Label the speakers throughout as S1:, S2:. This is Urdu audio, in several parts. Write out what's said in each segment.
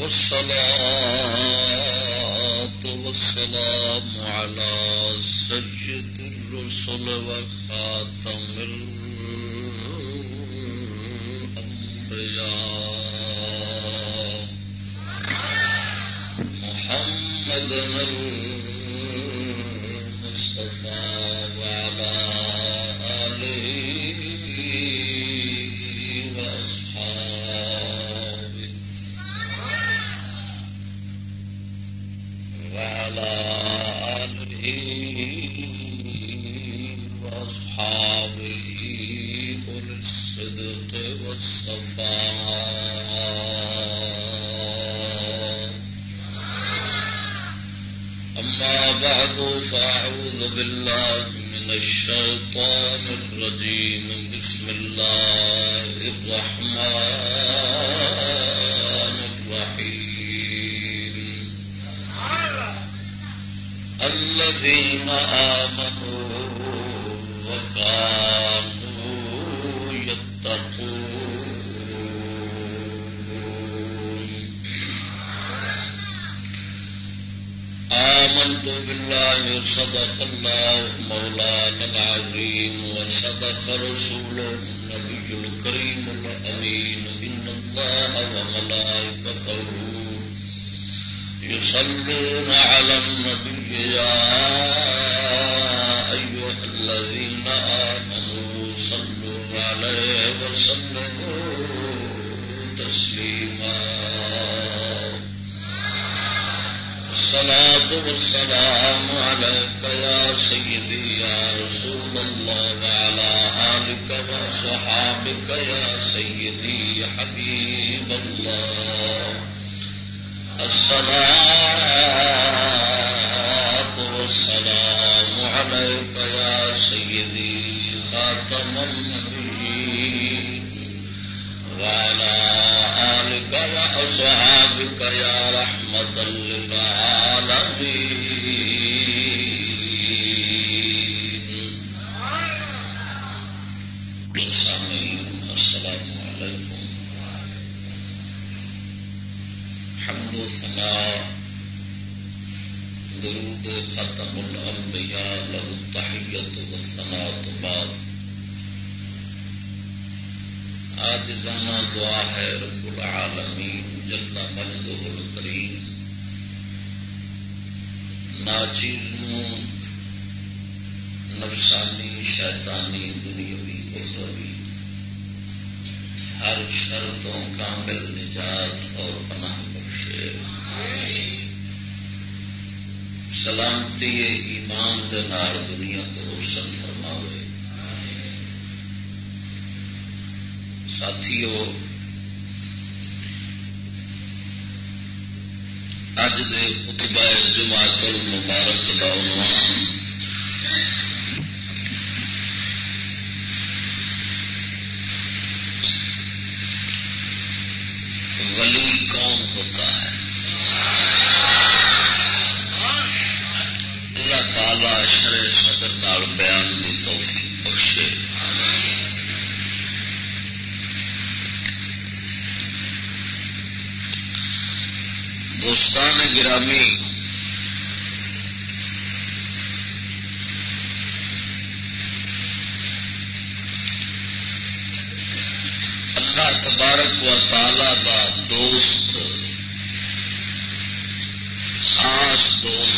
S1: والصلاة والسلام على سجد الرسل وخاتم الأنبياء درود ختم الأنبياء له التحية والثناء بعد۔ آج جانا دعا ہے رب العالمین، جل مجدہ الکریم۔ ناچیز نفسانی، شیطانی، دنیاوی اخروی ہر شرطوں کامل نجات اور پناہ بخشے۔ آمین۔ سلامتی ایمان دے دنیا کو روشن فرماوے۔ ساتھیو اج دے خطبہ جمعہ المبارک دا عنوان ولی کون ہوتا ہے اللہ تعالی شرے صدر نال بیان کی توفیق بخشے۔ دوستان گرامی اللہ تبارک و تعالی دا دوست خاص دوست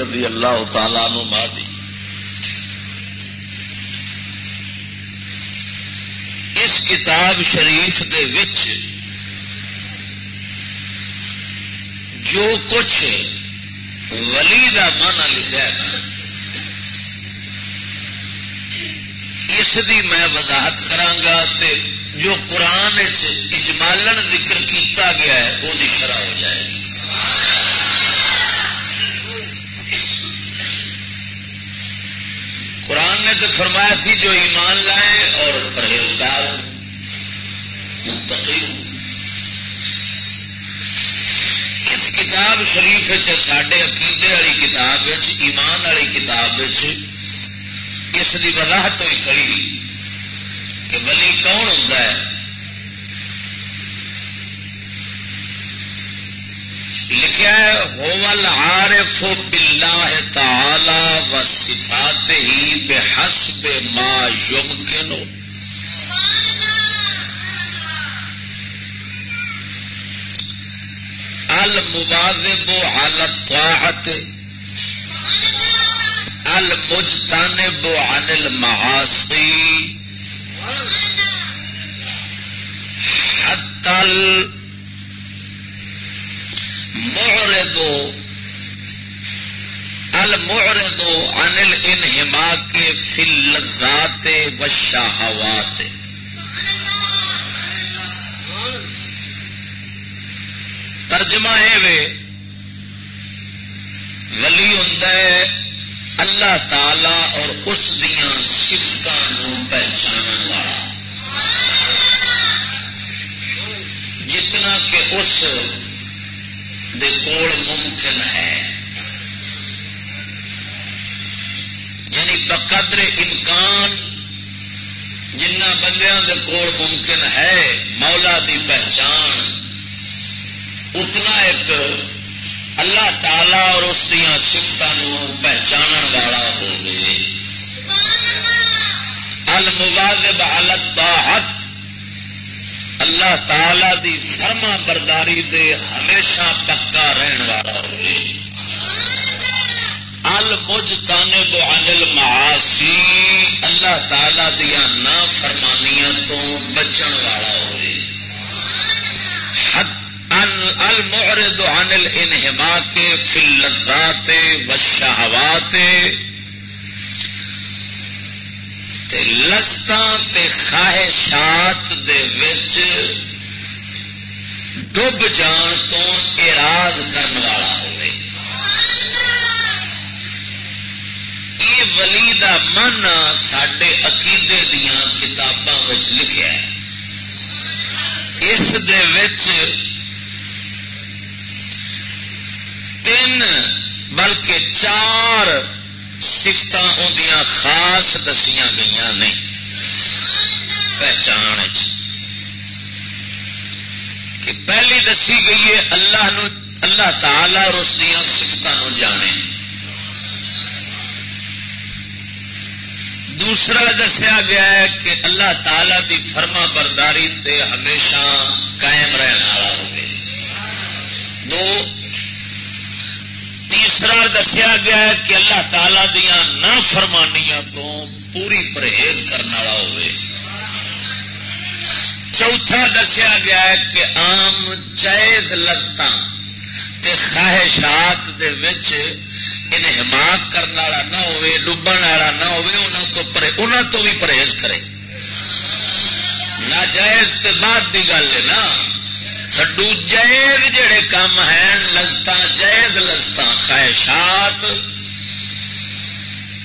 S1: رضی اللہ تعالی نما دی۔ اس کتاب شریف دے وچ جو کچھ ولی کا مانا لکھا ہے، اس دی میں وضاحت کرانگا تے جو قرآن اجمالن ذکر کیتا گیا ہے، وہ شرح ہو جائے گی قرآن نے تو فرمایا سی جو ایمان لائے اور پرہیزگار متقی اس کتاب شریف سڈے عقیدے والی کتاب ایمان والی کتاب اس کی وضاحت ہوئی کھڑی کہ ولی کون ہوتا ہے لکھا ہے ہوول باللہ تعالی و صفات ہی بے حسب ما یمکن. المواظب على الطاعت. المجتنب عن المعاصی. حتى المعرض المعرض عن الانحماق في اللذات والشهوات ترجمہ ہے ولی ہوں اللہ تعالی اور اس دیا سفتوں پہچان والا۔ جتنا کہ اس دے کول ممکن ہے۔ یعنی بقدر امکان جنہ بندیاں دے کول ممکن ہے، مولا دی پہچان، اتنا ایک اللہ تعالی اور اس دیا سفتوں پہچان والا ہوگی المواظب علت طاعت اللہ تعالی دی فرما برداری دے ہمیشہ پکا رہن والا ہوگی المج تانے بو انل معاسی اللہ تعالی دیا نا فرمانیاں تو بچن والا ہوگی المعرض عن الانحماق في اللذات والشهوات تے لستا تے خواہشات دے وچ ڈب جان تو اراض کرنے والا ہوئے۔ یہ ولی دا من سڈے عقیدے دیا کتاباں لکھا اس تین بلکہ چار سفت اندیاں خاص دسیاں گئی نہیں پہچان کہ پہلی دسی گئی ہے اللہ نو، اللہ تعالی اور اس دیا سفتوں جانے۔ دوسرا دسیا گیا ہے کہ اللہ تعالی دی فرما برداری تے ہمیشہ قائم رہنے والا ہوگی دو، تیسرا دسیا گیا ہے کہ اللہ تعالی دیا نہ فرمانیاں تو پوری پرہیز کرنے والا ہوئے۔ چوتھا دسیا گیا ہے کہ آم جائز لذت خواہشات دے وچ انہماق کرنے والا نہ ہوئے ڈبن والا نہ ہوئے انہوں تو پرے انہوں تو بھی پرہیز کرے۔ نہ جائز تے بعد دی گل ہے نا۔ تھڈو جائز جڑے کام ہیں لذت جائز لذت خواہشات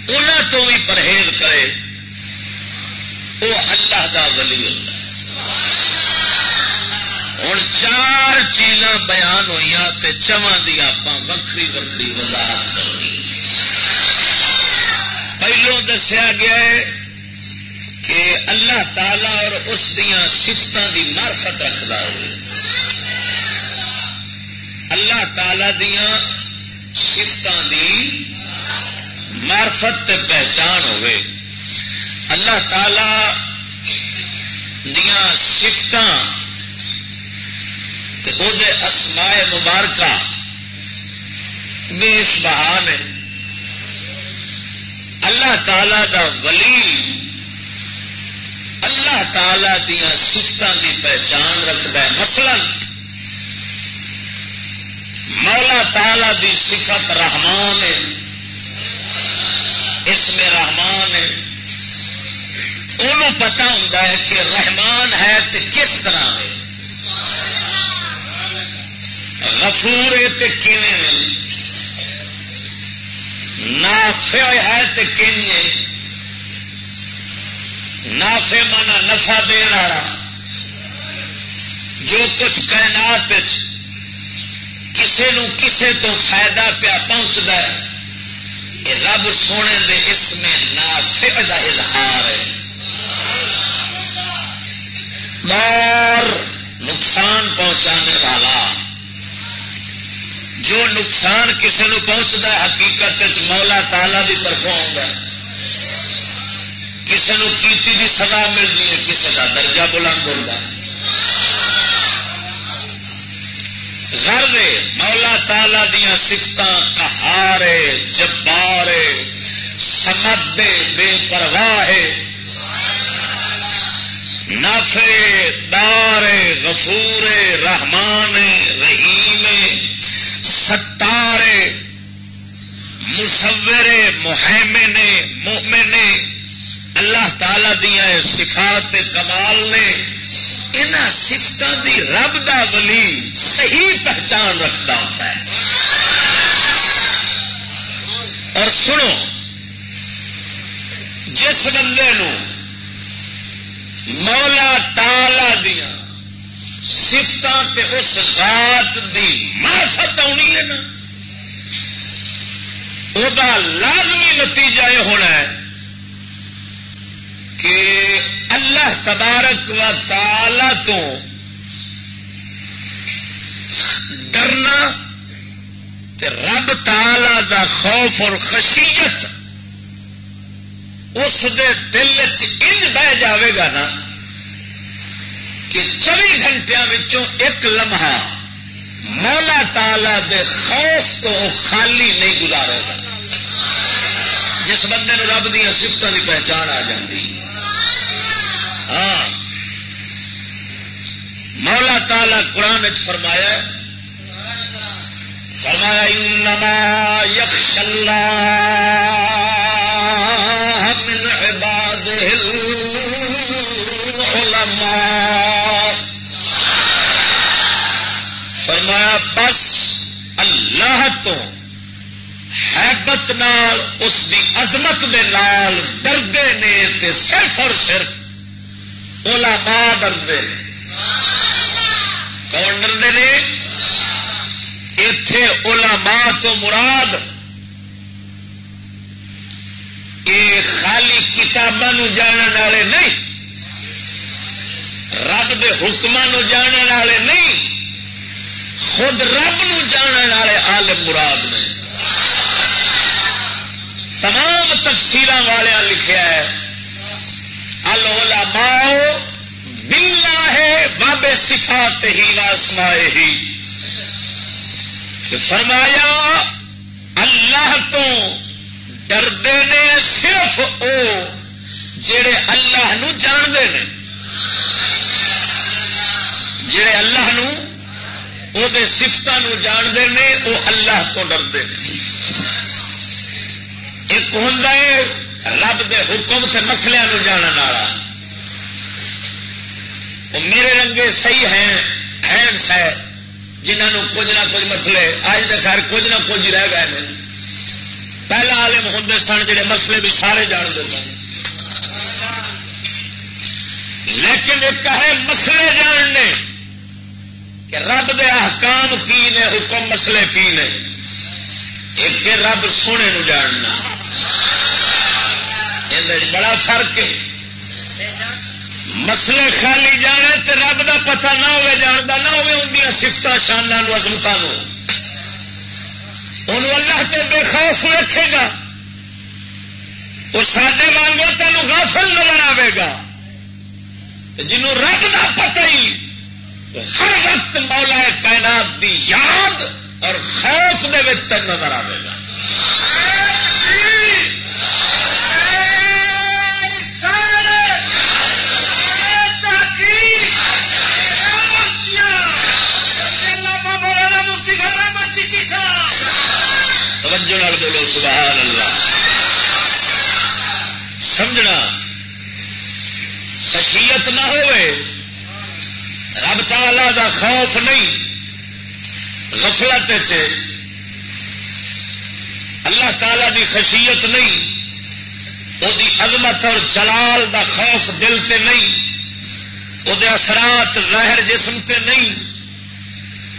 S1: انہوں تو بھی پرہیز کرے۔ وہ اللہ دا ولی ہوتا ہے ہوں چار چیزاں بیان ہوئی چواں کی آپ وکری وکری وضاحت کرنی۔ پہلو دسیا گیا ہے کہ اللہ تعالی اور اس دیا سفتوں کی مارفت رکھتا ہو اللہ تعالی دیا سفتوں کی مارفت پہچان ہوئے۔ اللہ تعالی دیا سفت اسمائے مبارکہ بیش بہان اللہ تعالی دا ولی، اللہ تعالی دیا سفتوں کی پہچان رکھتا ہے۔ مثلا، مولا تعالی دی صفت رحمان ہے۔ اس میں رحمان ہے۔ انہوں پتا ہوں کہ رحمان ہے تو کس طرح ہے۔ غفور ہے تو نافع ہے نافع مانا نفع دن والا۔ جو کچھ کائنات کسے نو کسے تو فائدہ پیا پہنچتا ہے یہ رب سونے دے اس میں نافع دا اظہار ہے۔ دور نقصان پہنچانے والا۔ جو نقصان کسی نو پہنچتا ہے، حقیقت مولا تالا کی طرفوں آ کسی نو کیتی دی سزا ملتی ہے کسی کا درجہ بلند ہوتا گھر مولا تالا دیا سفت کہارے جبارے سمد بے پرواہ نافے دار، غفور، رحمان ستار مصور محمن مومن اللہ تعالی دیا صفات کمال نے ان سفتوں دی رب دا ولی صحیح پہچان رکھتا ہوتا ہے۔ اور سنو، جس بندے نو مولا تالا دیا سفت اس ذات دی مارفت آنی ہے نا وہ لازمی نتیجہ یہ ہونا ہے کہ اللہ تبارک و تعالی تو ڈرنا رب تالا دا خوف اور خشیت اس دے دل چ بہ جاوے گا نا کہ چوبی گھنٹوں ایک لمحہ مولا تالا دے خوف تو خالی نہیں گزارے گا جس بندے نو رب دیا سفتوں کی پہچان آ جاتی ہاں۔ مولا تالا قرآن فرمایا فرمایا انما یخش اللہ فرمایا نال اس دی عظمت دے نال ڈردے نے تے صرف اور صرف اولا ماں ڈردے کون ڈردے نے اتے اولا ماں تو مراد یہ خالی کتابوں جاننے والے نہیں، رب دے حکمان جاننے والے نہیں، خود رب نو جاننے والے عالم مراد نے۔ تمام تفصیل والے لکھا ہے۔ العلماء بلا ہے بابے صفات ہی واسمائے ہی۔ فرمایا، اللہ تو ڈردے نے صرف او جڑے اللہ نو جانتے ہیں جڑے اللہ نو، او دے سفتوں جانتے ہیں وہ اللہ تو ڈرتے ہیں ہوں رب دے حکم سے مسلیا جاننے والا۔ وہ میرے رنگے صحیح ہیں ہینڈس ہے جنہوں کچھ نہ کچھ مسلے اج تو خیر کچھ نہ کچھ رہ گئے ہیں۔ پہلا عالم ہوں سن جڑے مسلے بھی سارے جانتے سن۔ لیکن ایک ہے مسلے جاننے کہ رب دے احکام کی نے، حکم مسلے کی نے۔ ایک رب سونے نو جاننا۔ یہ بڑا فرق ہے۔ مسلے خالی جانے تے رب دا پتہ نہ ہوئے جانتا نہ ہوئے، ان سفت شانہ عظمت اللہ تے بے خوف رکھے گا۔ وہ سڈے وانگوں تینوں غافل نظر آئے گا۔ جنوں رب دا پتہ ہی ہر وقت مولا کائنات دی یاد اور خوف دے نظر آئے گا۔ توجہ بولو، سبحان اللہ۔ سمجھنا، خشیت نہ ہوئے، رب تعالی دا خوف نہیں، غفلت اللہ تعالی دی خشیت نہیں۔ وہ عظمت اور جلال دا خوف دل تے نہیں وہ اثرات ظاہر جسم تے نہیں۔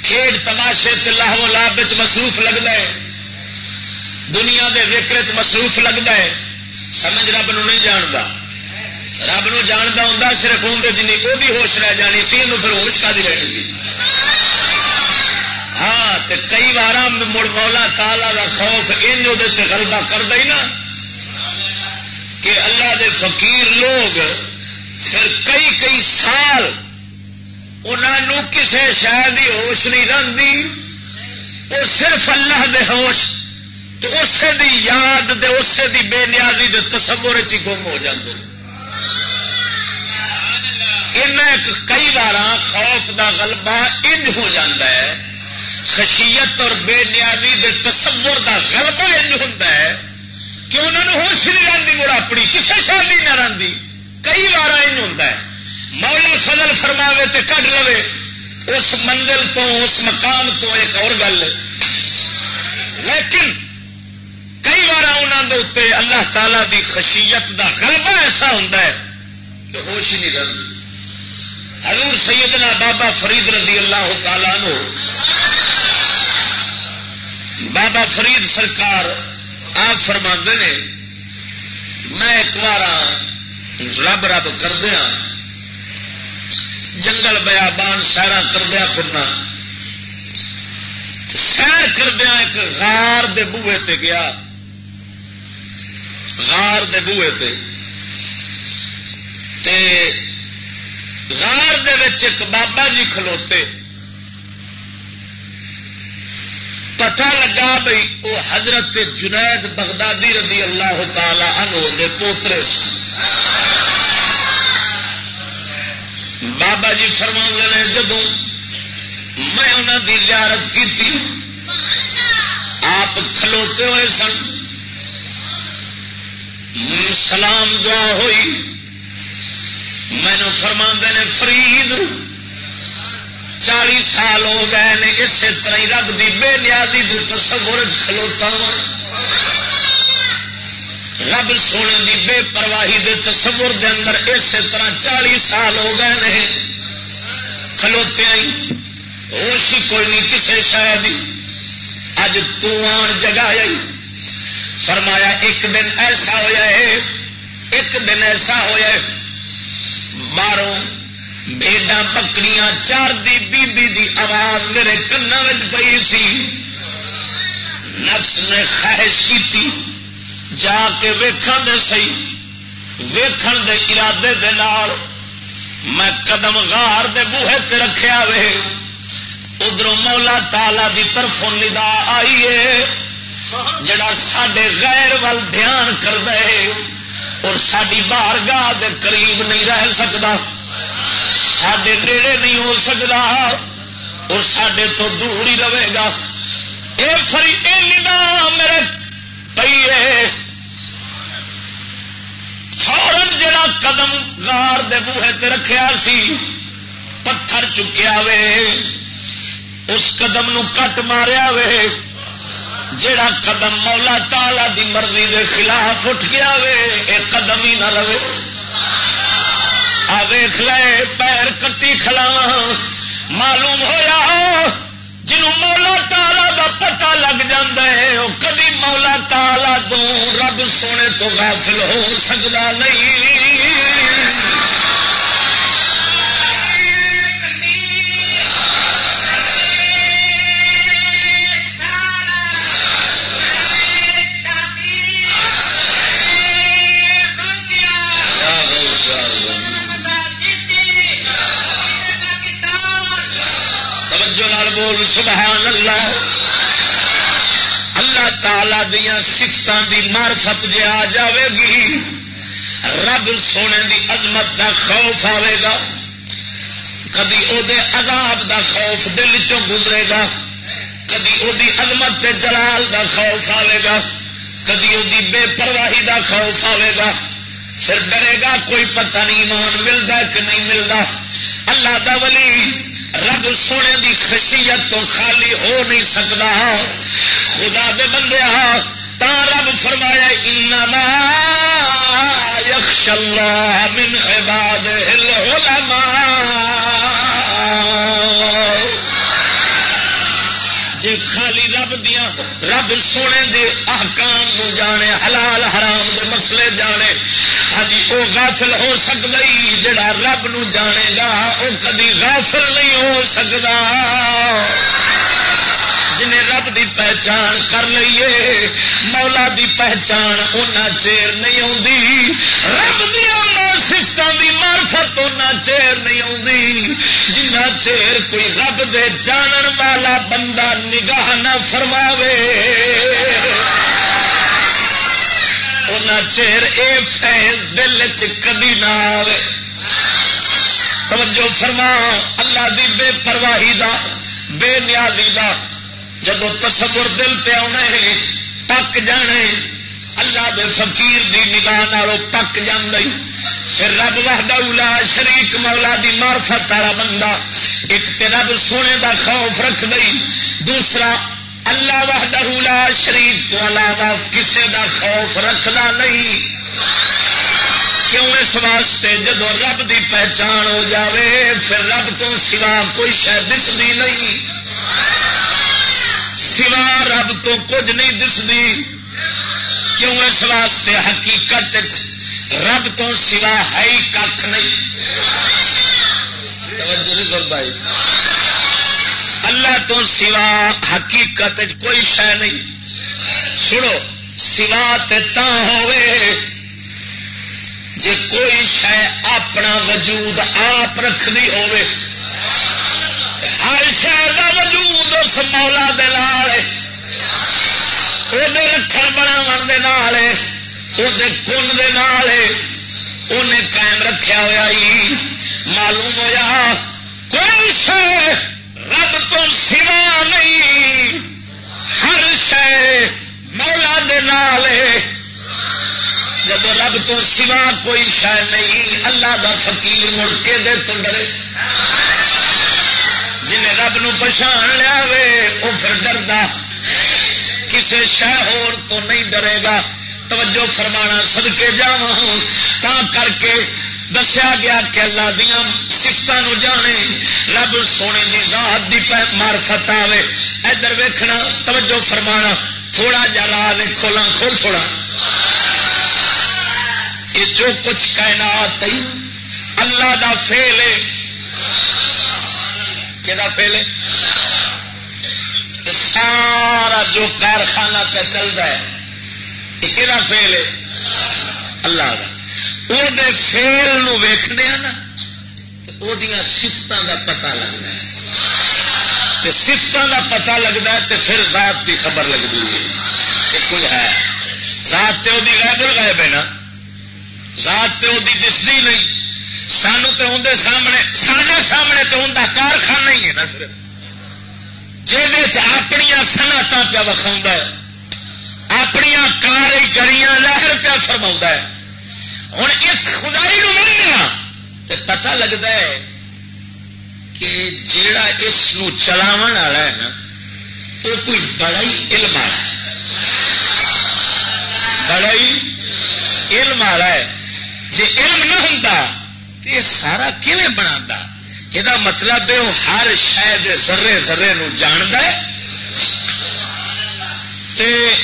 S1: کھیڈ تماشے تے لاہو لاب مصروف لگتا ہے۔ دنیا دے وکرت مصروف لگتا ہے۔ سمجھ رب نو نہیں جانتا رب نو جانتا ہوں صرف اندر جن وہ ہوش رہ جانی، سی پھر ہوش کا رہنی تھی ہاں تے کئی بار مڑ مولا تالا کا خوف ان غلبہ کر دے نا۔ کہ اللہ دے فقیر لوگ پھر کئی کئی سال انہوں کسے شہر کی ہوش نہیں رہتی وہ صرف اللہ دے ہوش تو اسے دی یاد دے اسے دی بے نیازی دے تصور چ گم ہو جاتے کئی بار خوف دا غلبہ انج ہو جاتا ہے، خشیت اور بے نیازی دے تصور دا غلبہ انج ہوتا ہے۔ کہ انہوں نے ہوش نہیں رہتی مڑ اپنی کسی شادی نہ رہتی کئی بار انج ہوتا ہے۔ مولا فضل فرماوے تے کٹ لو اس منزل تو اس مقام تو ایک اور گل لیکن کئی بار انہوں کے اتنے اللہ تعالی دی خشیت دا غلبہ ایسا ہوتا ہے کہ ہوش ہی نہیں رہتی حضور سیدنا بابا فرید رضی اللہ تعالیٰ نو۔ بابا فرید سرکار آپ فرما نے، میں ایک بار رب رب کردیا، جنگل بیابان سیرا کردیا پھرنا۔ سیر کردیا ایک غار دے بوے تے گیا۔ غار دے بوے تے۔ تے غار ایک بابا جی کھلوتے۔ پتا لگا بھائی وہ حضرت جنید بغدادی رضی اللہ تعالی عنہ دے پوترے بابا جی فرما نے جدو میں انہوں کی زیارت کی آپ کھلوتے ہوئے سن۔ سلام دعا ہوئی۔ مینو فرما نے، فرید چالی سال ہو گئے نے اسی طرح رب کی بے نیازی کے تصور کھلوتا ہاں۔ رب سونے کی بے پرواہی دے تصور دے اندر اسی طرح چالی سال ہو گئے نے کھلوتیا ہی۔ ہوش ہی کوئی نہیں کسی شاید اج تان جگہ فرمایا، ایک دن ایسا ہوا ہے، ایک دن ایسا ہوا باہروں بےڈا بکریاں چار دی بی بی دی آواز میرے کن پی سی۔ نفس نے خواہش کی جا کے ویکھن دے سی ویکھن دے ارادے دے نال میں قدم غار دے بوہے تے رکھیا وے۔ ادھر مولا تالا دی طرفوں ندا آئی ہے جڑا سڈے غیر ول دھیان کر دے اور ساری بار گاہ قریب نہیں رہ سکتا سڈے نیڑے نہیں ہو سکتا اور سڈے تو دور ہی رہے گا۔ اے فری، اے ندا میرے پیے فورن جڑا قدم گار دے بوہے تے رکھیا سی، پتھر چکیا وے۔ اس قدم نو کٹ ماریا وے۔ جڑا قدم مولا تالا دی مرضی دے خلاف اٹھ گیا وے، اے قدم ہی نہ رہے۔ آ ویخ لے، پیر کٹی کھلاوا معلوم ہویا جنوں مولا تالا دا پتا لگ ہے وہ مولا تالا تو رب سونے تو غافل ہو سکتا نہیں۔ تعالی دیا سفتوں کی مارفت جی آ جائے گی رب سونے دی عظمت دا خوف آئے گا کدی وہ عذاب دا خوف دل چ گزرے گا، کدی وہ عظمت دے جلال دا خوف آئے گا کدی وہ بے پرواہی دا خوف آئے گا پھر ڈرے گا، کوئی پتہ نہیں مان ملتا کہ نہیں ملتا اللہ دا ولی رب سونے دی خشیت تو خالی ہو نہیں سکتا خدا دے بندے تا رب فرمایا، انما یخش اللہ من عباد العلماء۔ جی خالی رب دیا رب سونے دے احکام نو جانے، حلال حرام دے مسئلے جانے۔ ہاں جی وہ غافل ہو سکتا ہی، جڑا رب نو جانے گا وہ کدی غافل نہیں ہو سکتا جنہیں رب دی پہچان کر لیے مولا دی پہچان اُنہ چیر نہیں آتی رب دیا سفتوں کی مارفت اُنہ چیر نہیں آتی جنہ چیر کوئی رب دے جانن والا بندہ نگاہ نہ فرماوے۔ چیر اے فیض دل چی نہ آئے توجہ فرما اللہ دی بے پرواہی دا، بے نیازی دا۔ جب تصور دل پہ آنے پک جانے اللہ دے فقیر دی نگاہ نالوں پک جانے پھر رب وحدہ اولا شریک مولا دی مارفت والا بندہ، ایک تے رب سونے دا خوف رکھ دئی دوسرا، اللہ وحدہ لا شریف تو علاوہ کسے دا خوف رکھنا نہیں۔ کیوں اس واسطے؟ جب رب دی پہچان ہو جاوے، پھر رب تو سوا کوئی شہ دستی نہیں۔ سوا رب تو کچھ نہیں دستی کیوں اس واسطے حقیقت رب تو سوا ہے ہی کھ نہیں۔ بھائی اللہ تو سوا حقیقت کوئی شہ نہیں۔ سنو، سوا جے کوئی شہ اپنا وجود آپ رکھنی ہر اس مولا دے رکھن بنا کن دے انہیں قائم رکھا ہوا معلوم ہوا کوئی شہ رب تو سوا نہیں ہر شہ مولا دے جب رب تو سوا کوئی شہ نہیں اللہ دا فقیر مڑ کے دے تو ڈرے جن پچھان لیا وہ پھر ڈردا۔ کسی شہ تو نہیں ڈرے گا۔ توجہ فرمانا سدکے جا تا کر کے دسیا گیا کہ اللہ دیا سفت جانے۔ رب سونے کی ذات کی مارفت آئے ادھر ویکھنا، توجہ فرمانا، تھوڑا جا راہ کھولا کھول چھوڑا یہ جو کچھ کائنات اللہ دا فیل ہے۔ کہ فیل ہے۔ سارا جو کارخانہ پہ چل رہا ہے، یہ کہڑا فیل ہے؟ اللہ کا وہ فیل ویخنے نا وہ سفتوں کا پتا لگتا ہے۔ سفتوں کا پتا لگتا ہے تو پھر ذات کی خبر لگتی ہے۔ کہ کوئی ہے۔ ذات تو وہ غائب غائب ہے نا۔ ذات تو وہ دستی نہیں۔ سانو تو اندر سامنے سارے سامنے تو اندر کارخانہ ہی ہے نا صرف۔ جہد اپنی سنعت پیا وکھاؤں اپنی کاریگریاں لہر پیا فرما ہے۔ ہوں اس خدائی ملنا تو پتا لگتا ہے کہ جیڑا اس چلاو والا ہے نا وہ کوئی بڑا ہی علم والا ہے۔ بڑا ہی علم والا ہے۔ جی علم نہ ہوں تو یہ سارا کیون بنا یہ مطلب ہے، وہ ہر شاید ذرے ذرے جاند ہے۔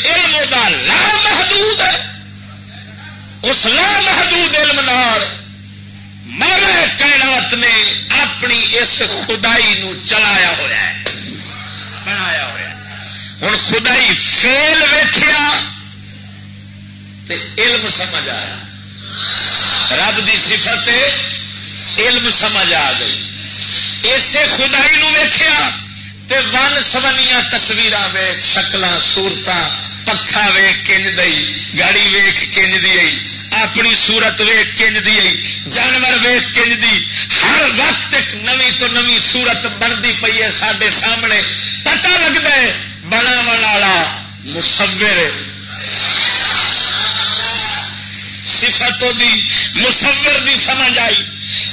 S1: علم وہ لا محدود ہے۔ اس لا محدود علم نال مولا کائنات نے اپنی اس خدائی نو چلایا ہوا ہے۔ بنایا ہوا ہوں خدائی فیل ویخیا علم سمجھ آیا۔ رب کی صفت علم سمجھ آ گئی۔ اسے خدائی نو ویخیا ون سونیا تصویر ویخ شکل سورت پکھا ویخ کنج دئی گاڑی ویخ کنج دی اپنی سورت ویخ کنج دی جانور ویخ کنج دی۔ ہر وقت ایک نوی تو نوی سورت بنتی پی ہے سڈے سامنے۔ پتا لگتا ہے بنا والا مسور سفتوں دی مسور دی سمجھ آئی۔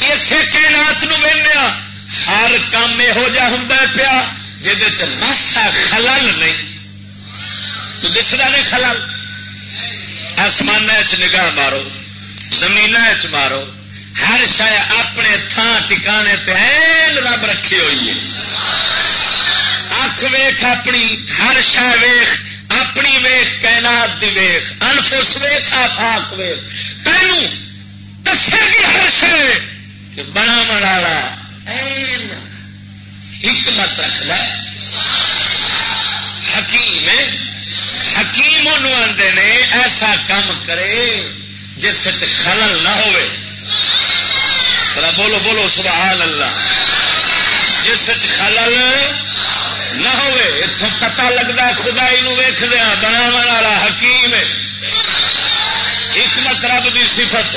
S1: اسے کائنات نو وہدیا ہر کام یہو جہ ہوں پیا جاسا خلل نہیں۔ تو دستا نہیں خلل۔ آسمان نگاہ مارو زمین مارو۔ ہر شاید اپنے تھان ٹکانے پہ رب رکھی ہوئی ہے۔ اکھ ویخ اپنی، ہر شہ ویخ اپنی ویخ، کائنات دی ویخ، انفس ویخ، آفاق ویخ۔ تینوں دسے گی ہر شہ کہ بنا مڑا حکمت رکھد حکیم حکیم آتے نے ایسا کام کرے جس خلل نہ ہو بولو بولو، سبحان اللہ۔ جس خلل نہ ہو اتوں پتا لگتا خدائی ویخ دیا ہاں، بناو والا حکیم حکمت رب کی صفت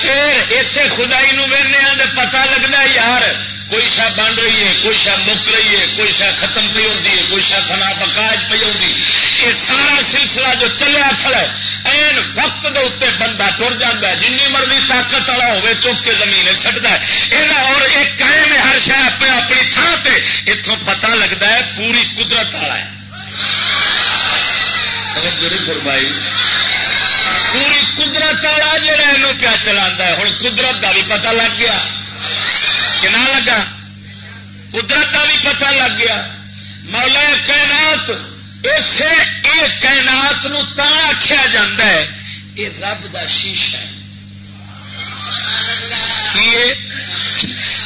S1: پھر اسے خدائی وہنے ہاں پتا لگتا یار، کوئی شا بن رہی ہے، کوئی شا مک رہی ہے، کوئی شا ختم پی ہوتی ہے، کوئی شا فنا بکاج پی ہوتی یہ سارا سلسلہ جو چلیا کھڑا ہے، این وقت دے اتنے بندہ ٹر جا جن مرضی طاقت والا ہوے چک کے زمین سٹتا ہے۔ یہ اور ایک قائم ہے، ہر شہ اپنے اپنی تھان سے اتوں پتا لگتا ہے، پوری قدرت والا ہے۔ فرمائی۔ پوری قدرت والا جہا یہ پیا چلا ہوں قدرت کا بھی پتا لگ گیا۔ کہ نہ لگا۔ قدرت کا بھی پتا لگ گیا۔ مولا کائنات اسے یہ کائنات آخیا جا یہ رب کا شیشا ہے۔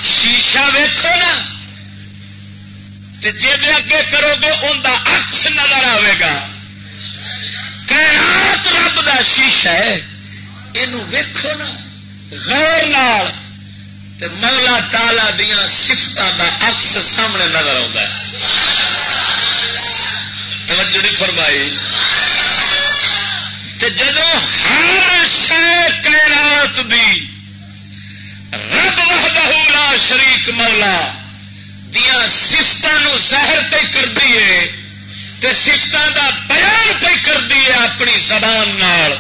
S1: شیشا ویکو نا۔ جی اگے کرو گے ان کا اکس نظر آئے گا۔ کائنات رب کا شیشا ہے۔ یہ ویکو نا۔ غور نال۔ مولا تالا دیا سفت کا اکس سامنے نظر آتا ہے۔ توجہ نہیں فرمائی۔ جب ہر شہ کائنات دی رب وحدہ لا شریک مولا دیا سفتوں ظاہر پہ کر دیے تے سفتوں دا بیان پہ کر دیے اپنی زبان نال۔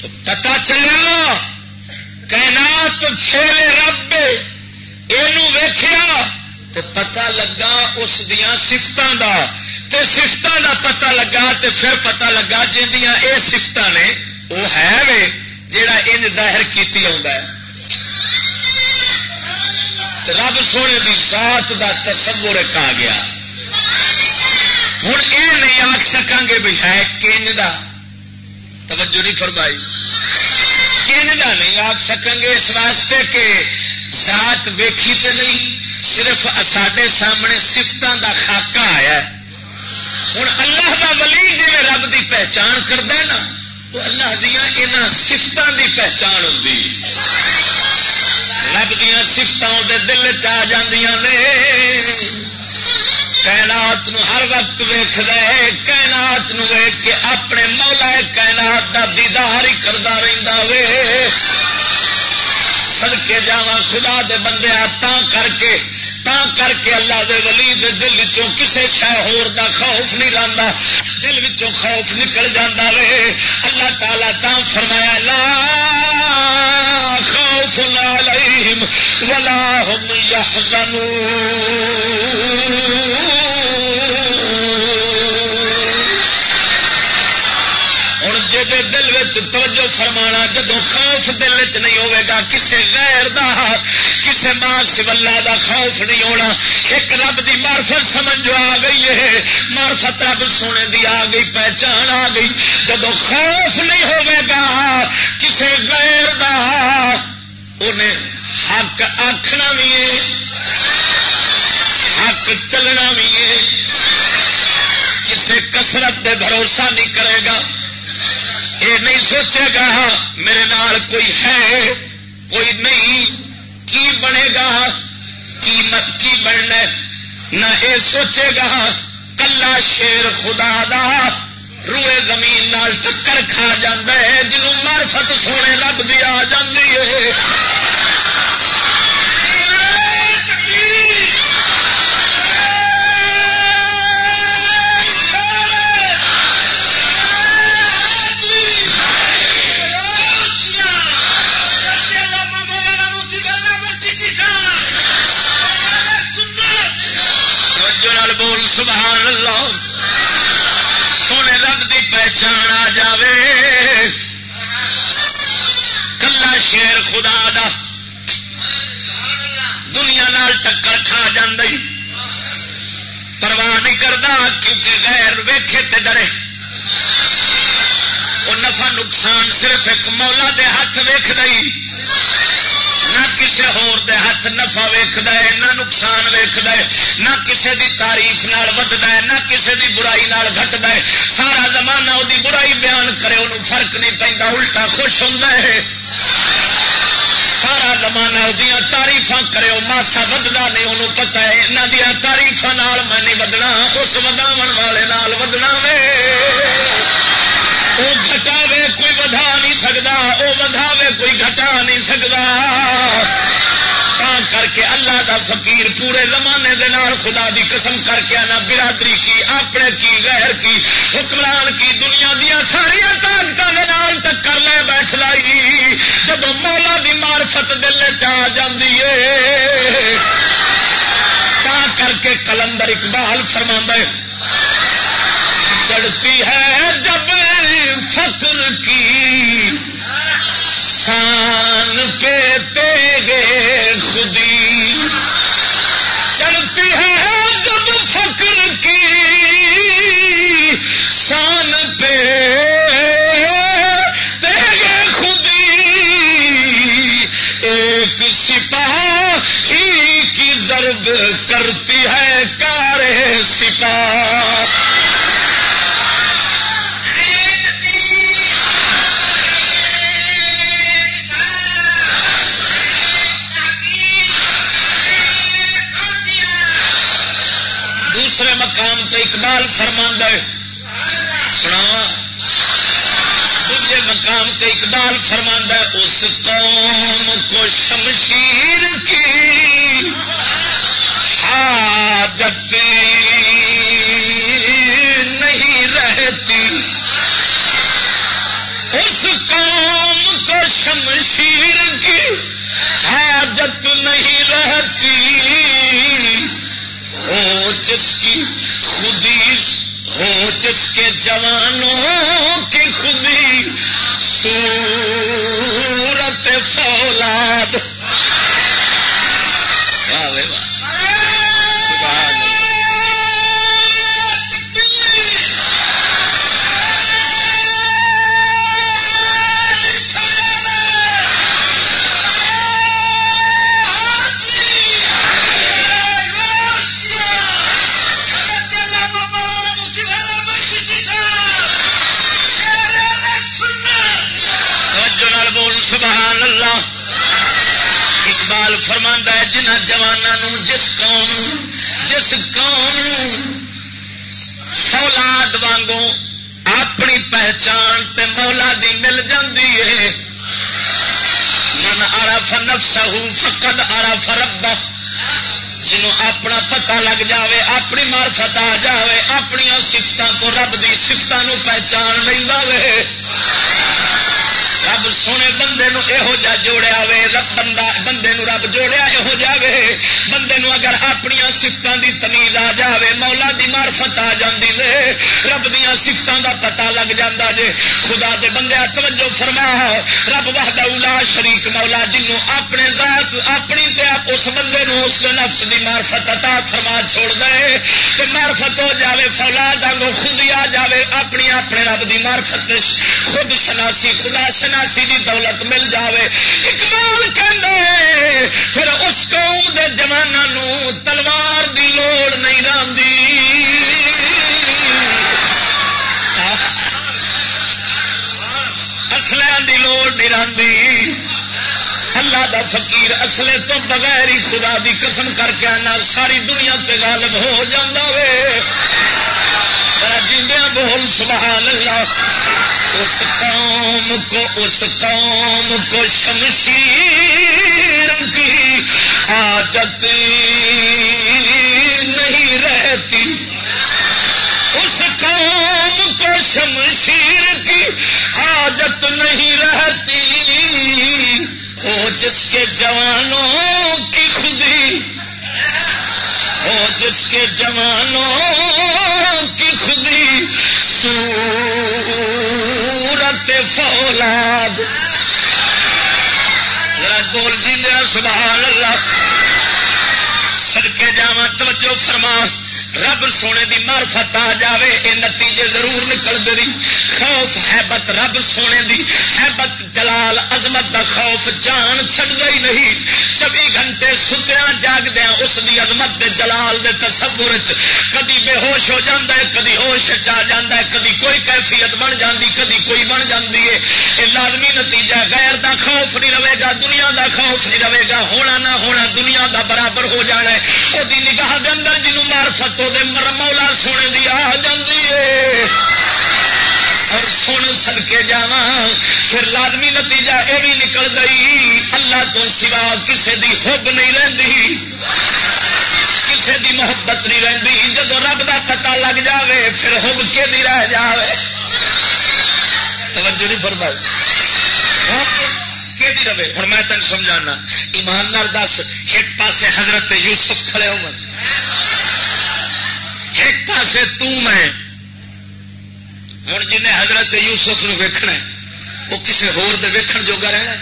S1: تو پتا چلیا کائنات فیل رب یہ ویخیا تے پتہ لگا اس دیا سفتوں کا تے سفتوں کا پتہ لگا تے پھر پتہ لگا جنیا یہ سفت نے وہ ہے وے جڑا ان ظاہر کی رب سونے کی سات کا تصور ایک آ گیا۔ ہوں یہ نہیں آخ سکیں گے بھی ہے کنج کا توجہ نہیں فرمائی۔ کنج کا نہیں آخ سکیں گے اس واسطے کہ ذات ویکھی تے نہیں۔ صرف سڈے سامنے سفتوں کا خاکا آیا ہوں اللہ کا ولی جی رب کی پہچان کرتا نا، وہ اللہ دیا یہاں سفتوں کی پہچان ہوتی رب دیا سفتوں کے دل چ کائنات نو ہر وقت ویخ کائنات نو ویخ کے اپنے مولا کائنات دا دیدار ہی کرتا رہتا وے۔ سڑکے جا خدا دے بندے تا کر کے تا کر کے اللہ دے ولی دے دل وچوں کسے شہ ہور دا خوف نہیں لانا دل وچوں خوف نکل جانا وے۔ اللہ تعالی تا فرمایا، لا خوف علیہم ولا هم يحزنون توجہ فرمانا جدو خوف دل چ نہیں ہوگا کسے غیر دا، کسے ماں سبلا دا خوف نہیں ہونا۔ ایک رب دی مارفت سمجھ آ گئی ہے مارفت رب سونے دی آ گئی، پہچان آ گئی۔ جدو خوف نہیں ہوگا کسے غیر دا، انہیں حق آخنا بھی ہے، حق چلنا بھی ہے۔ کسے کسرت دے بھروسہ نہیں کرے گا۔ یہ نہیں سوچے گا میرے نال کوئی ہے، کوئی نہیں۔ کی بنے گا؟ کی مت کی بننا نہ یہ سوچے گا، کلا شیر خدا دا روئے زمین نال ٹکر کھا جا ہے جنوب مارفت سونے رب دی آ جی ہے۔ تے ڈرے۔ وہ نفع نقصان صرف ایک مولا دے ہاتھ ویخ دئی نہ کسی ہاتھ نفا ویخ نہ نقصان ویخ نہ کسی دی تعریف ودتا ہے، نہ کسی دی برائی گھٹ ہے۔ سارا زمانہ وہ برائی بیان کرے انہوں فرق نہیں پہنتا الٹا خوش ہوتا ہے۔ سارا زمانہ وہ تاریف کرو ماسا ودنا نہیں انہوں پتا ہے یہاں دیا تاریف میں نہیں ودنا، اس وداو والے ودنا میں وہ گٹاوے کوئی ودا نہیں سکتا وہ وداوے کوئی گھٹا نہیں سکتا کر کے اللہ دا فقیر پورے زمانے دے نال خدا دی قسم کر کے آنا، برادری کی، اپنے کی، غیر کی، حکمران کی، دنیا دیا ساریا طاقتوں تک کر لے بیٹھ لائی جب مولا دی مارفت دل چ جاندی ہے کر کے کلندر اقبال فرما چڑھتی ہے جب فکر کی شان پہ تیرے خودی اقبال فرما سنا دوسرے مقام تو اقبال فرما اس قوم کو شمشیر کی جوانوں کی خودی سو پتہ لگ جاوے، اپنی مارفت آ جاوے، اپنی سفتوں تو رب دی سفتوں پہچان لینا وے۔ رب سونے بندے نو یہو جا جوڑیا وے، رب بندہ بندے نو رب جوڑیا یہو جا وے۔ بندے نو اگر اپنی سفتوں دی تمیز آ جاوے، مولا دی مارفت آ جاندی وے۔ رب دیا سفتوں دا پتا لگ جاندہ جے۔ خدا دے بندے توجہ فرما۔ رب وحدہ اولا شریک مولا، جنوں اپنے ذات، اپنی تے اس بندے نو اس نفس دی مارفت عطا فرما چھوڑ دے۔ تے مارفت ہو جاوے، فولاد آنگو خود ہی آ جاوے۔ اپنی اپنے رب دی مارفت خود شناسی، خدا شناسی شناسی دی دولت مل جاوے۔ اقبال کہ پھر اس قوم دے جوانوں تلوار دی لوڑ نہیں رہی اصلوں دی لوڑ نہیں رہی اللہ دا فقیر اصلے تو بغیر ہی خدا دی قسم کر کے آنا، ساری دنیا تے غالب ہو جاندہ وے۔ جیندیا بول، سبحان اللہ۔ اس قوم کو، اس قوم کو شمشیر کی حاجت نہیں رہتی۔ اس قوم کو شمشیر کی حاجت نہیں رہتی۔ ہو جس کے جوانوں کی خودی ہو جس کے جوانوں فولاد. ذرا بول جی دیا سبحان اللہ. سڑکے جاوا توجہ فرما. رب سونے دی معرفت آ جاوے، اے نتیجے ضرور نکل دی. خوف، حیبت رب سونے دی، حیبت جلال عظمت دا خوف جان چھڑ گئی نہیں. چوبی گھنٹے ستیا جاگ دیا اس دی عظمت دے جلال دے تصور کدی بے ہوش ہو جاتا ہے، کدی ہوش چ جاتا ہے، کدی کوئی کیفیت بن جاتی کدی کوئی بن جاتی ہے. یہ لازمی نتیجہ غیر دا خوف نہیں رہے گا، دنیا دا خوف نہیں رہے گا، ہونا نہ ہونا دنیا دا برابر ہو جانا ہے. وہ نگاہ دے اندر جنوب مارفت وہ مولا سونے دی آ جاتی ہے. اور سن سڑکے جا پھر لازمی نتیجہ یہ بھی نکل گئی اللہ تو سوا کسے دی حب نہیں رہتی کسے دی محبت نہیں رہتی جب رب دا پتا لگ جاوے، پھر حب کے نہیں رہ جاوے۔ توجہ نہیں فرمائی۔ کہ رہے۔ ہوں میں تین سمجھانا، ایمان نال دس، ایک پاسے حضرت یوسف کھڑے ہو ایک پاس ہوں جنہیں حضرت یوسف نو ویکھنا وہ کسی ہور دے ویکھن جوگا رہنا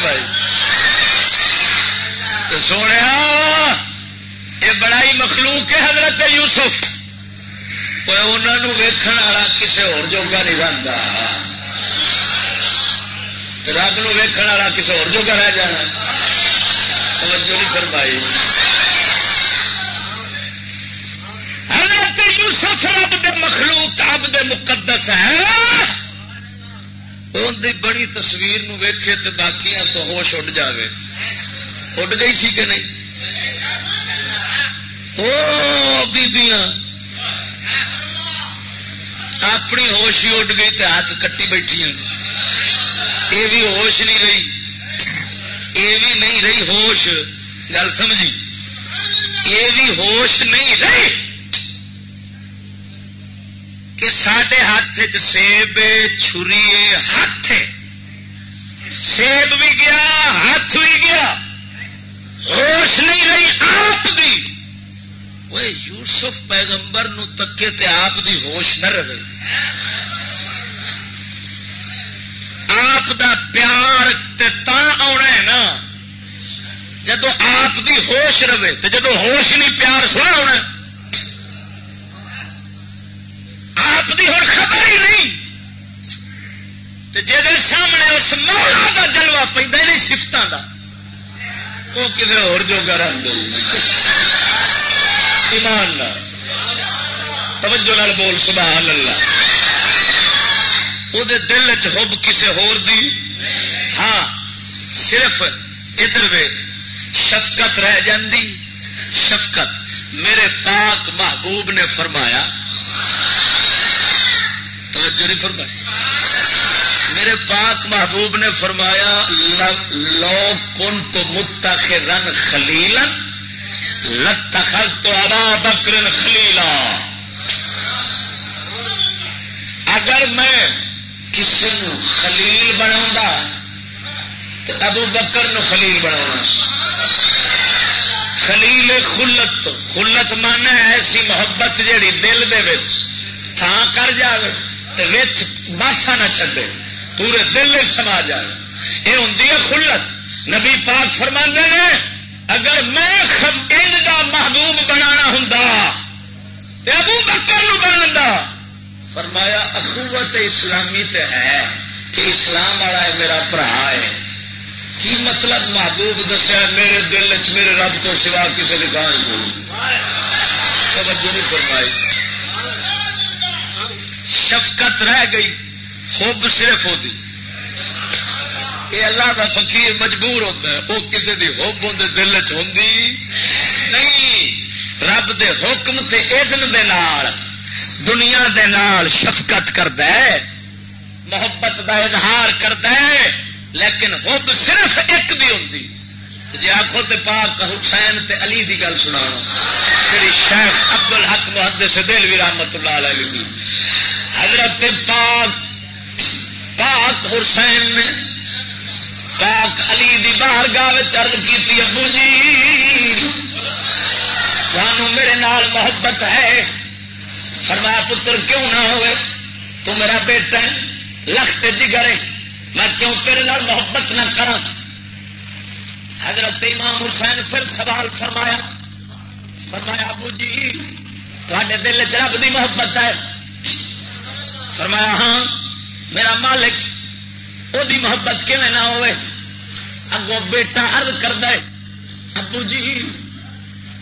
S1: بھائی تو سونے، یہ بڑائی مخلوق ہے حضرت یوسف۔ انہوں ویکھن والا کسی ہور جوگا نہیں رہتا رب نو ویکھن والا کسی ہور جوگا رہ جانا۔ توجہ نہیں فرمائی۔ یوسف رب دے مخلوق اب دے مقدس ہے۔ ان دی بڑی تصویر نو ویکھے تے باقیاں تو ہوش اڈ جاوے۔ اڈ گئی سی کہ نہیں؟ او بیبیاں، اپنی ہوش ہی اڈ گئی تے ہاتھ کٹی بیٹھی یہ بھی ہوش نہیں رہی۔ یہ بھی نہیں رہی ہوش۔ گل سمجھی؟ یہ بھی ہوش نہیں رہی۔ کہ سڈے ہاتھ چیب چھری ہاتھ سیب بھی گیا، ہاتھ بھی گیا۔ ہوش نہیں رہی یوسف پیغمبر نو تکے تے آپ دی ہوش نہ رہے۔ آپ دا پیار تے تا آنا ہے نا۔ جدو آپ دی ہوش رہے تو جدو ہوش نہیں، پیار سنا ہونا آپ دی ہوں خبر ہی نہیں۔ جی سامنے اس مولا کا جلوا پہ نہیں سفتوں کا وہ کسی ہوگا رنگ ایمان توجہ نال بول، سبحان اللہ۔ وہ دل چب کسی ہور دی؟ ہاں صرف ادھر وے، شفقت رہ جاندی۔ شفقت، میرے پاک محبوب نے فرمایا توجہ نہیں فرمایا میرے پاک محبوب نے فرمایا لو کن تو متا کے رن خلیلا لت تو ابا بکر خلیلا۔ اگر میں کسی خلیل بنا تو ابو بکر نو خلیل بنا خلیل خلت خلت مانا ایسی محبت جیڑی دل دے تھان کر جائے تو نہ چڈے پورے دل سما جائے۔ یہ ہوں خلت۔ نبی پاک فرما نے، اگر میں انج کا محبوب بنا ہوں ابو بکر بنا فرمایا، اخوت اسلامی تے ہے کہ اسلام والا ہے، میرا برا ہے۔ کی مطلب محبوب دسیا میرے دل چ میرے رب تو سوا کسی نے کہا توجہ نہیں فرمائی۔ شفقت رہ گئی، خوب صرف ہوتی یہ اللہ کا فقیر مجبور ہوتا ہے، وہ کسی کی ہوب اندر دل چ نہیں۔ رب دے حکم تے اذن دے نال، دنیا دے نال شفقت کرد محبت دا اظہار کرد لیکن حب صرف ایک بھی ہوں جی آخو تے پاک حسین تے علی دی گل سنا میری شیخ عبد الحق محد سے بھی رحمت اللہ علیہ حضرت پاک پاک حسین نے پاک علی دی باہر گاہ چرد کی ابو جی تمہوں میرے نال محبت ہے۔ فرمایا، پتر، کیوں نہ ہوئے؟ تو میرا بیٹا ہے لخت جگر میں کیوں تیرے نال محبت نہ کرا حضرت امام حسین پھر سوال فرمایا فرمایا، ابو جی تے دل چ رب کی محبت ہے۔ فرمایا ہاں میرا مالک وہ محبت کیون نہ ہوئے اگوں بیٹا ارد کر ابو جی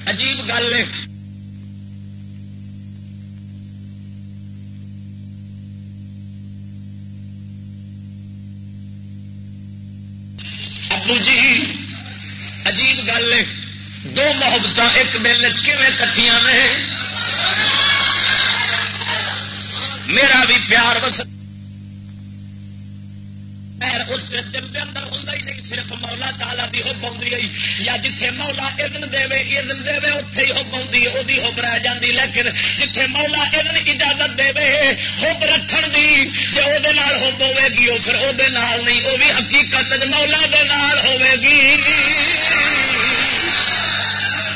S1: عجیب گل ہے۔ ابو جی عجیب گل ہے۔ دو محبت ایک دل کٹیاں نے؟ میرا بھی پیار بس اس دل کے اندر ہوں صرف مولا تالا بھی ہوب آئی یا جتھے مولا ادن دے ادن دے اتے ہی ہوب آئی وہی ہوب رہ جاتی لیکن جتھے مولا ادن اجازت دے ہوب رکھن دی جی وہ ہوب ہوے گی وہ پھر وہ نہیں وہ بھی حقیقت مولا دے ہوے گی۔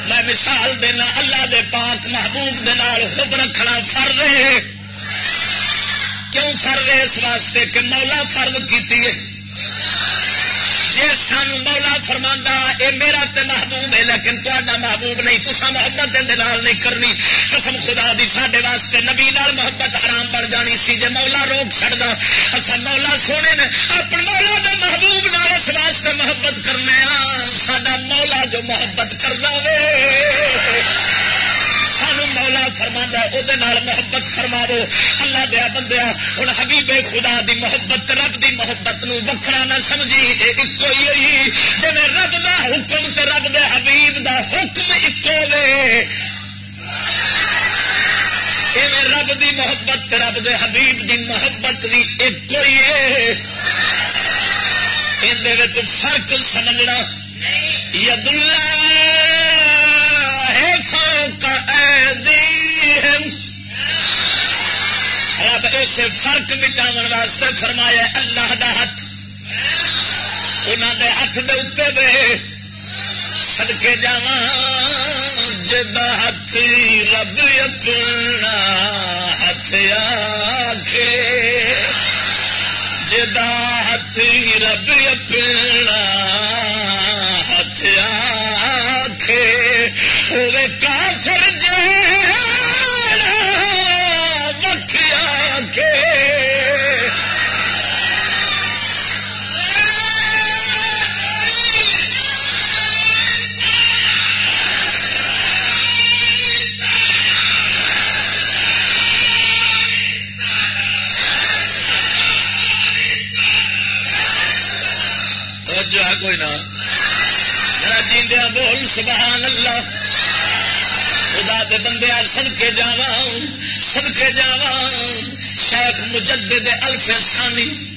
S1: میں مثال دینا، اللہ دے پاک محبوب دے نال ہوب رکھنا فر رہے کیوں فر رہے اس واسطے کہ مولا فرد کی جی سان مولا فرما اے میرا تے محبوب ہے، لیکن تا محبوب نہیں تسا محبت نہیں کرنی۔ قسم خدا دی سڈے واسطے نبی نال محبت حرام بن جانی سی، جے مولا روک چڑتا اصا مولا سونے نے اپنے مولا دے محبوب نال اس واسطے محبت کرنے سڈا مولا جو محبت کرنا وے۔ سانو مولا فرما وہ محبت فرما دو اللہ دیا بندیا ہوں حبیب خدا دی محبت، رب دی محبت نو وکرا نہ سمجھی ایک ہی جی رب دا حکم تے رب دے حبیب دا حکم ایکو وے۔ رب دی محبت رب دے حبیب دی محبت بھی ایک ہی ہے۔ فرق سمجھنا۔ ید اللہ رب اسے فرق مٹا واسطے فرمایا اللہ دا ہاتھ۔ انہوں دے ہاتھ دے اتنے دے سدکے جا جا ہاتھ رب جدا ہاتھ رب اپنا مجدد الفانی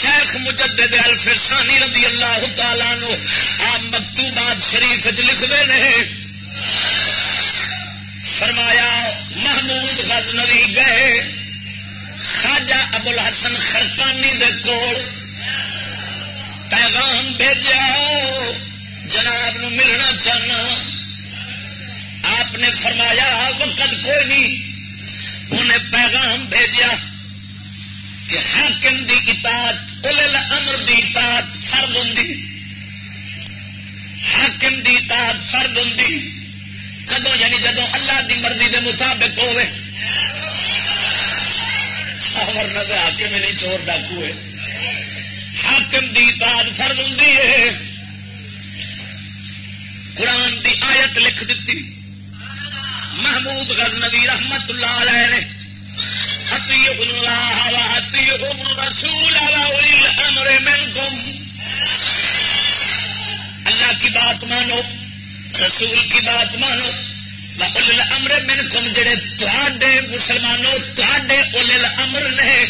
S1: شیخ مجدد الف رضی اللہ تعالی نو آپ مکتوبات شریف لکھتے ہیں فرمایا، محمود غز نوی گئے۔ خواجہ ابو الحسن خرکانی دے کول پیغام بھیجا جناب نو ملنا چاہنا۔ آپ نے فرمایا، وقت کوئی نہیں۔ انہیں پیغام بھیجا کہ حاکم دی اطاعت اول امر دی اطاعت فرد ہوں حاکم دی اطاعت فرد ہوں کدو یعنی جدو اللہ دی مرضی دے مطابق ہوئے ورنہ حاکم نہیں چور ڈاکو ہے۔ حاکم دی اطاعت فرد ہوں قرآن دی آیت لکھ دیتی محمود غزنوی رحمت اللہ علیہ نے اللہ کی بات مانو، رسول کی بات مانو۔ امر من کم جڑے تے مسلمانوں تے اول امر نے۔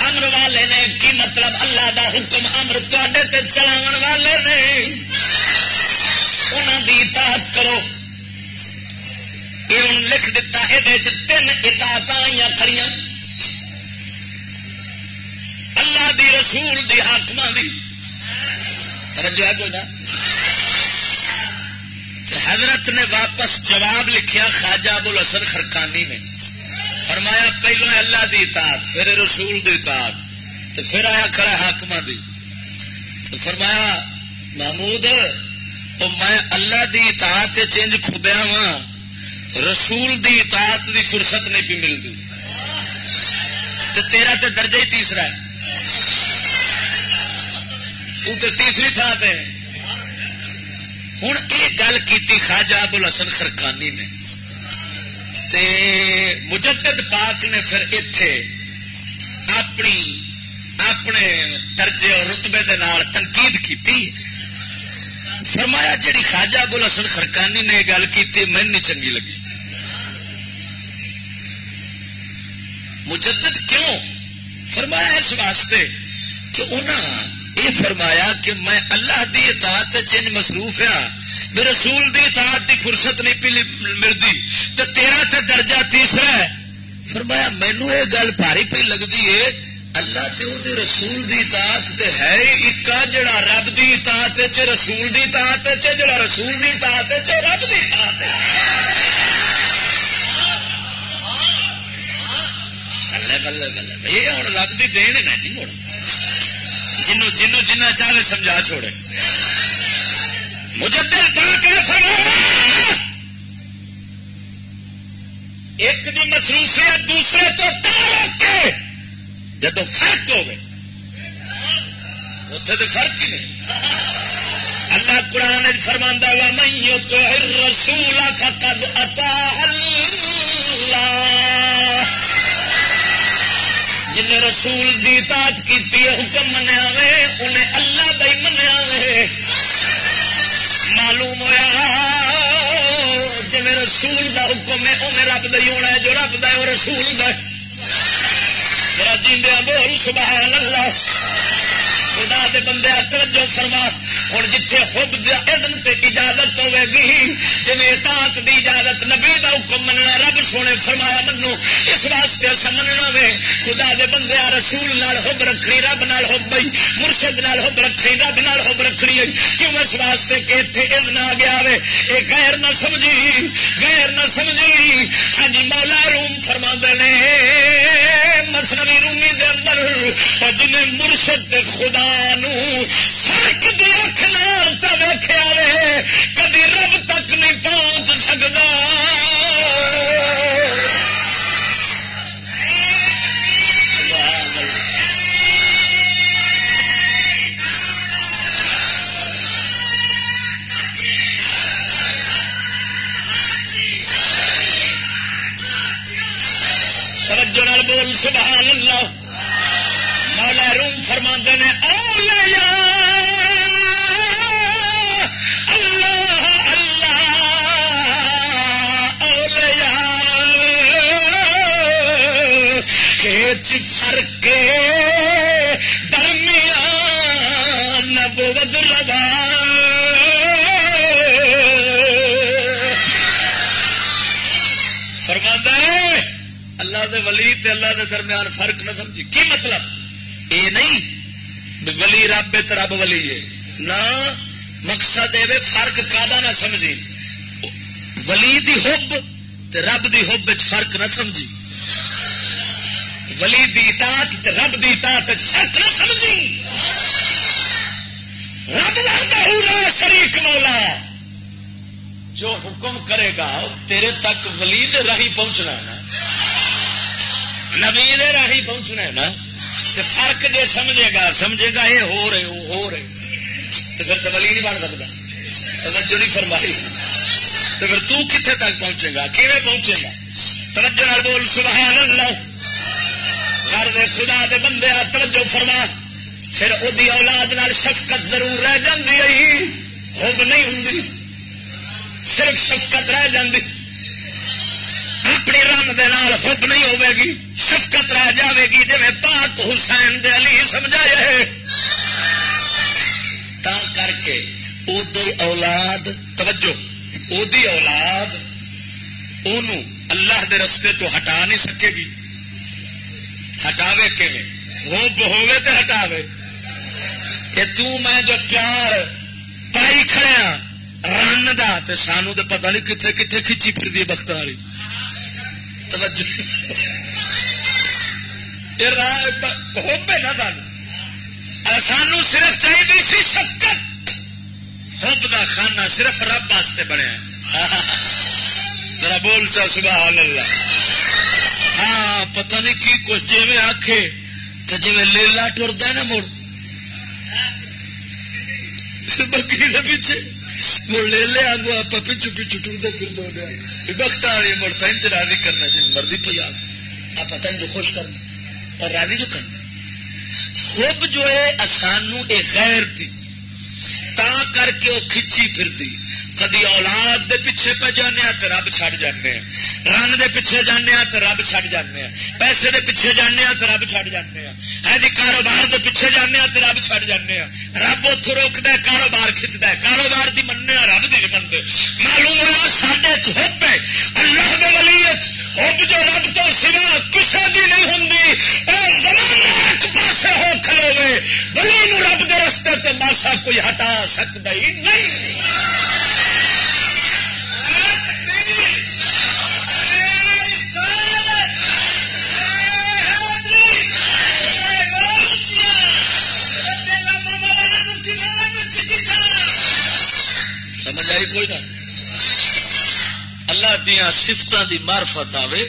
S1: امر والے نے کی مطلب؟ اللہ دا حکم امر تے چلاو والے نے۔ انہوں دی اطاعت کرو۔ یہ لکھ دتا یہ تین اطاعت آئی کھڑی اللہ دی رسول دی حاکم دی۔ توجہ ہے کوئی نہ؟ حضرت نے واپس جواب لکھیا خواجہ ابو الحسن خرکانی نے فرمایا، پہلو اللہ دی اطاعت، پھر رسول دی اطاعت تو پھر آیا کھڑا حاکم دی۔ تو فرمایا، محمود تو میں اللہ دی اطاعت چینج کھبیا وا رسول دی اطاعت دی فرصت نہیں پی ملتی تیرا تے درجہ ہی تیسرا ہے۔ تو تے تیسری تھان پہ ہوں یہ گل کی خواجہ ابو الحسن خرکانی نے۔ تے مجدد پاک نے پھر اتے اپنی اپنے درجے اور رتبے دے نال تنقید کی فرمایا جڑی خواجہ ابو الحسن خرکانی نے گل کی میں نہیں چنگی لگی۔ مجدد کیوں؟ فرمایا اس واسطے کہ انہوں یہ فرمایا کہ میں اللہ دی اطاعت چینج مصروف ہاں میرے رسول دی اطاعت دی فرصت نہیں ملتی تو تیرا تے درجہ تیسرا ہے۔ فرمایا مینو یہ گل بھاری پی لگتی ہے، اللہ تے او دے رسول دی اطاعت تے ہے اکا جڑا رب دی اطاعت چ رسول دی اطاعت چ جڑا رسول دی اطاعت چ رب دی اطاعت بلے بلے بلے یہ ہوں رب دی دین ہے نا جی مڑ۔ جنوں جنوں جنہ چاہے سمجھا چھوڑے۔ مجدد پاک نے فرمایا ایک دی مصروفیت دوسرے تو تعلق کے جب فرق ہوگی اتنے تو فرق ہی نہیں۔ اللہ قرآن فرماندہ وا میں تو رسول فقد اتا اللہ جن رسول دی اطاعت کی حکم منیا وے، انہیں اللہ دئی منیا وے۔ معلوم ہوا جن رسول دا حکم ہے، انہیں رب دئی ہونا ہے، جو رب دا ہے، وہ رسول دا جیندیا بول سبحان اللہ۔ خدا دے بندے توجہ فرما۔ ہوں جتھے حب اذن تے اجازت ہوے گی جی اطاعت دی اجازت نبی دا حکم مننا، رب سونے فرمایا، منو، اس واسطے اصا مننا وے، خدا دے بندے رسول نال حب رکھنی، رب نال حب بئی، مرشد نال حب رکھنی، رب نال حب رکھنی کیوں اس واسطے کہ اتنے اذن آ گیا وے؟ یہ غیر نہ سمجھی، غیر نہ سمجھی۔ ہاں جی مولا رو نے مسنوی رومی دے اندر جنہیں مرشد خدا نو فرق دی اکھ نار چا ویخیا کدی رب تک نہیں پہنچ سکتا سبحان اللہ۔ دے درمیان فرق نہ سمجھی۔ کی مطلب؟ یہ نہیں ولی رب رب ولی ہے۔ نہ مقصد یہ فرق کا نہ سمجھی۔ ولی دی حب تے رب دی حب فرق نہ سمجھی۔ ولی دی اطاعت تے رب دی اطاعت فرق نہ سمجھی۔ رب لا شریک مولا۔ جو حکم کرے گا، تیرے تک ولی دے راہی پہنچنا ہے۔ نبی راہی پہنچنا ہے نا تو فرق جی سمجھے گا سمجھے گا یہ ہو رہے، وہ ہو رہے۔ تو پھر تبلی نہیں بن سکتا۔ توجہ نہیں فرمائی۔ تو پھر تو کتنے تک پہنچے گا؟ کیویں پہنچے گا؟ توجہ نال بول، سبحان اللہ۔ گھر دے خدا دے بندے آ توجہ فرما۔ پھر وہ اولاد نال شفقت ضرور رہ جاتی ہے۔ خوب نہیں ہوں صرف شفقت رہ جاتی اپنی رن دے نال خوب نہیں ہوے گی، شفقت رہ جاوے گی جی پاک حسین دے علی سمجھا جائے تا کر کے او دی اولاد، توجہ او دی اولاد اونوں اللہ دے رستے تو ہٹا نہیں سکے گی۔ ہٹاوے کیویں؟ ہوب ہوے تے ہٹاوے۔ کہ تو میں جو پیار پائی کھڑیا ہاں، رن دا، تے سانو تے پتہ نہیں کتنے کتنے کھچی پھر دی بخت والی۔ ہوبے توجہ سانو صرف چاہیے سی شفقت، حب دا خانہ صرف رب واسطے بنیا ذرا بول چا سبحان اللہ۔ ہاں پتہ نہیں کی کچھ جی میں آخے تو جی لیلا ٹرتا ہے نا مڑ۔ بکری کے پیچھے۔ لے لے آگو آپ پیچھو پیچھو ٹرتے پھر دو بخت والی مڑتا راضی کرنا جی مرضی پہ آپ تین جو خوش کرنا۔ اور راضی جو کرنا۔ خوب جو ہے آسان یہ غیر تھی۔ تا کر کے وہ کھچی پھرتی۔ کدی اولاد دے پیچھے پہ جانے تو رب چھڑ جانے رن دے پیچھے جانے تو رب چھڑ جانے پیسے دے پیچھے جانے تو رب چھڑ جانے ہے جی کاروبار دے پیچھے جانے تو رب چھڑ جانے رب اتو روکد کاروبار کھچتا ہے۔ کاروبار کی مننے رب کی نہیں منتے۔ معلوم ہوا سڈے چپ ہے۔ اللہ دے ولیت حب جو رب تو سوا کسی بھی نہیں ہوں ایک پاسے ہو کھلوے۔ ولی رب دے رستے تو ماسا کوئی ہٹا سکتا ہی نہیں۔ سمجھ آئی کوئی نہ؟ اللہ دیا سفت کی مارفت آئے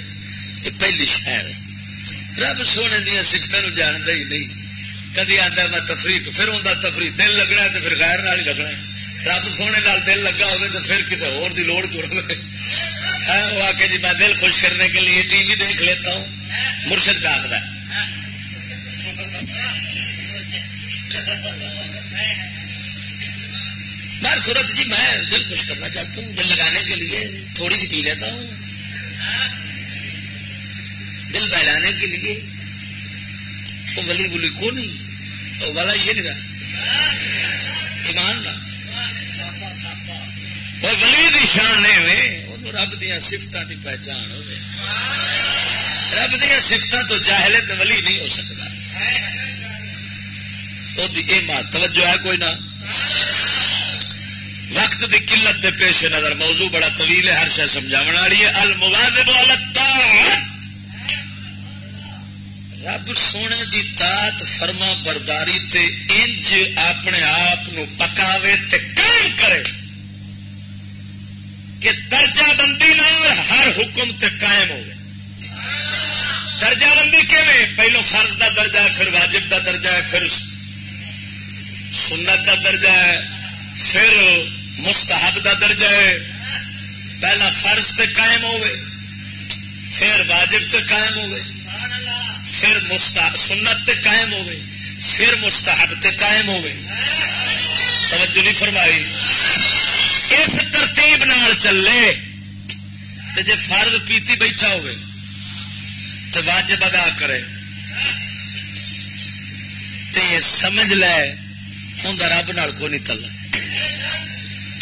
S1: یہ پہلی شہر رب سونے دیا سفت جانتا ہی نہیں۔ کدی آتا میں تفریح پھر ہوں تفریح دل لگنا تو پھر غیر نال ہی لگنا رب سونے نال دل لگا ہوگا تو پھر کسی اور دی لوڑ کیوں ہاں، وہ آ کے جی میں دل خوش کرنے کے لیے ٹی وی دیکھ لیتا ہوں۔ مرشد کا آخر بار صورت جی میں دل خوش کرنا چاہتا ہوں، دل لگانے کے لیے تھوڑی سی پی لیتا ہوں۔ دل بہلانے کے لیے وہ ولی بلی کو نہیں والا یہ نہیں رہا۔ ایمان نہ وہ ولی دی شان ہے رب دیا سفت کی پہچان ہو رب دیا سفت تو جاہل ولی نہیں ہو سکتا۔ توجہ ہے کوئی نہ؟ وقت کی قلت کے پیش نظر، موضوع بڑا طویل ہے، ہر شہ سمجھا والی ہے۔ المواد رب سونے دی تات فرما برداری تے انج اپنے آپ پکاوے تے قائم کرے کہ درجہ بندی نال ہر حکم تے قائم ہو درجہ بندی کیون پہلو فرض دا درجہ ہے، پھر واجب دا درجہ ہے، پھر سنت دا درجہ ہے، پھر مستحب دا درجہ ہے۔ پہلا فرض تے قائم ہوئے۔ پھر واجب تے قائم ہوئے۔ پھر سنت تے قائم ہوئے۔ پھر مستحب تے قائم ہوئے۔ توجہ نہیں فرمائی۔ اس ترتیب نال چلے جی فرد پیتی بیٹھا ہوئے تو واجب ادا کرے تو یہ سمجھ لے، ہوں رب نال کو نہیں تلا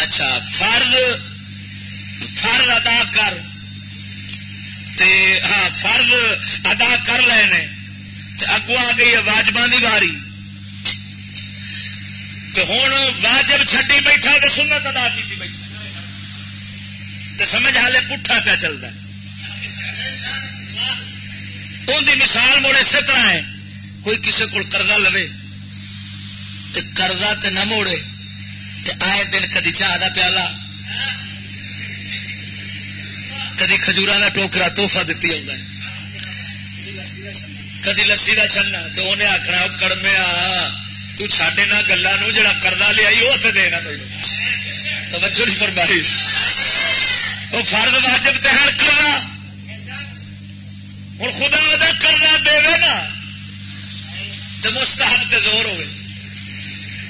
S1: اچھا فرد فرد ادا کر۔ تے ہاں فرد ادا کر لے اگو آ گئی ہے واجبان کی واری۔ تو ہوں واجب چڈی بیٹھا تو سنت ادا کی بیٹھا۔ تو سمجھ ہالے پٹھا پہ چلتا ان کی مثال مڑ اسی طرح ہے۔ کوئی کسی کو کردہ لو تو کردہ تو نہ موڑے تو آئے دن کدی چاہ پیالہ کدی کھجورا کا ٹوکرا توحفہ دیتی آتا کدی لسی کا چلنا تو انہیں آخنا کڑمیا تڈے نہ گلوں جڑا کردہ لیا وہ اتنے دے گا توجہ نہیں فرمائی وہ فرد واجب تہار کرنا ہوں خدا ادا کرنا دے نا تو مستحب تے زور ہوئے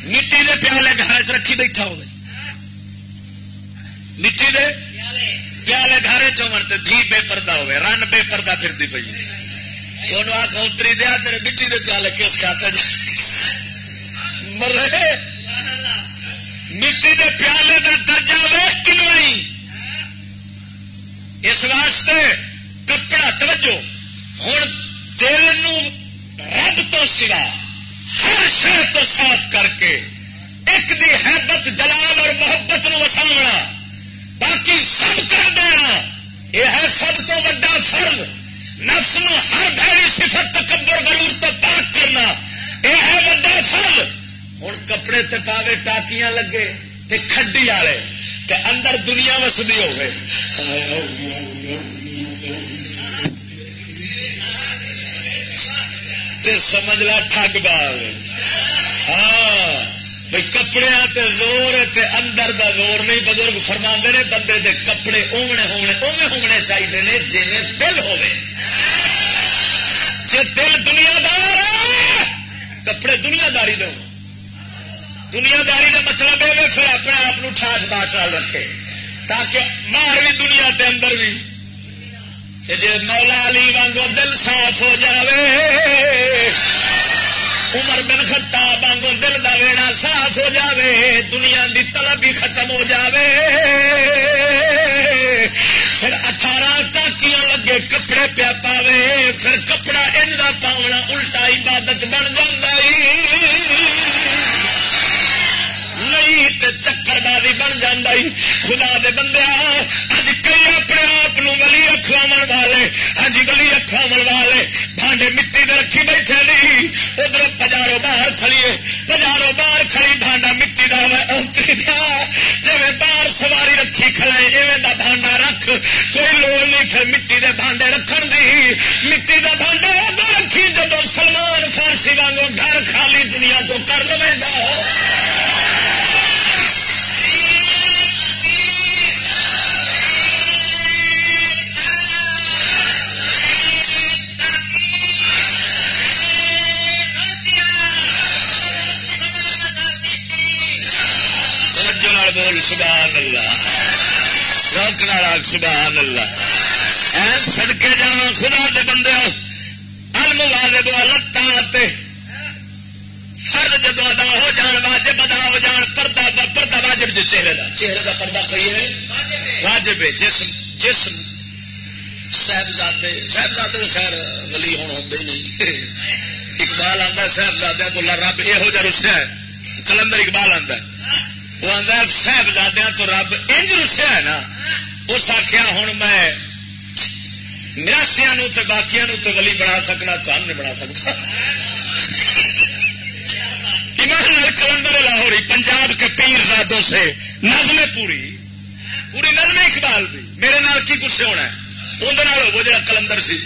S1: مٹی دے پیالے گھر چ رکھی بیٹھا ہوئے مٹی دے پیالے گھر چمن تو دھی بے پردہ ہوئے، رن بے پردہ پھرتی پی انہوں آخ اتری دیا، تیرے مٹی دے پیالے کس کھاتے جا۔ مرے، مٹی دے پیالے کا درجہ ویس کنوائی اس واسطے کپڑا توجہ ہوں دل رب تو سوا ہر شہر تو صاف کر کے، ایک دی حیبت، جلال اور محبت نو وساونا باقی سب کر دینا یہ ہے سب تو وا فرض۔ نفس نو ہر بھری صفت تکبر غرور تو پاک کرنا۔ یہ ہے وا فرض۔ ہوں کپڑے تے پاوے ٹاکیاں لگے تے کھڈی والے تے اندر دنیا وسدی ہوگی تے سمجھ لا ٹھگ بال۔ ہاں۔ بھائی کپڑے تے زور تے اندر دا زور نہیں، بزرگ فرما نے بندے دے کپڑے اونے ہونے اوے ہونے چاہیے نے جی دل ہوے جی دل دنیا دار کپڑے دنیا داری دو دنیا داری کا مطلب ہے، پھر اپنے آپ ٹھاس باٹ نال رکھے۔ تاکہ باہر بھی دنیا تے اندر بھی جی مولا علی وانگو دل صاف ہو جاوے۔ عمر بن خطاب وانگو دل کا ویڑا صاف ہو جاوے، دنیا دی طلب بھی ختم ہو جاوے۔ پھر اٹھارہ ٹاکیاں لگے کپڑے پیا پاوے، پھر کپڑا ان کا پاؤنا الٹا عبادت بن نہیں تے چکر بازی بن جا خدا دے بندے اج کئی اپنے آپ ولی اخواو والے ہاں جی ولی اخواو والے بانڈے مٹی دے رکھی بیٹھے نہیں ادھر پجارو باہر کھڑیے پجارو باہر کھڑی بانڈا مٹی کا جی باہر سواری رکھی کھڑے ایویں دا بانڈا رکھ، کوئی لوڑ نہیں پھر مٹی دے بانڈے رکھن دی۔ مٹی دا بانڈا ادو رکھی جب سلمان فارسی وانگو گھر خالی دنیا تو کر لے گا۔ سبحان اللہ۔ روکنا راگ سبحان اللہ۔ سڑکے جا خدا دے بندے الم والے بو لتاں فرد جدو ادا ہو جان، واجب ادا ہو جان، پردہ پردہ واجب جو چہرے دا۔ چہرے دا پردہ کہیے واجب جسم جسم۔ صاحبزادے صاحبزادے خیر ولی ہوں ہوتے ہی نہیں۔ اقبال آتا صاحبزادہ تو رب یہو جہ رسیا ہے۔ کلندر اقبال آتا ہے۔ وہ آتا صاحبزاد تو رب انج رسیا ہے نا، اس آخیا ہوں میں مراسیا باقیا ولی بنا سکنا تو نہیں بنا سکتا۔ ایمان کلندر لاہوری، پنجاب کے پیر زادوں سے نظم پوری۔ پوری نظم اقبال دی۔ میرے نال کی گسے ہونا ہے؟ اندر وہ جڑا کلندر سی۔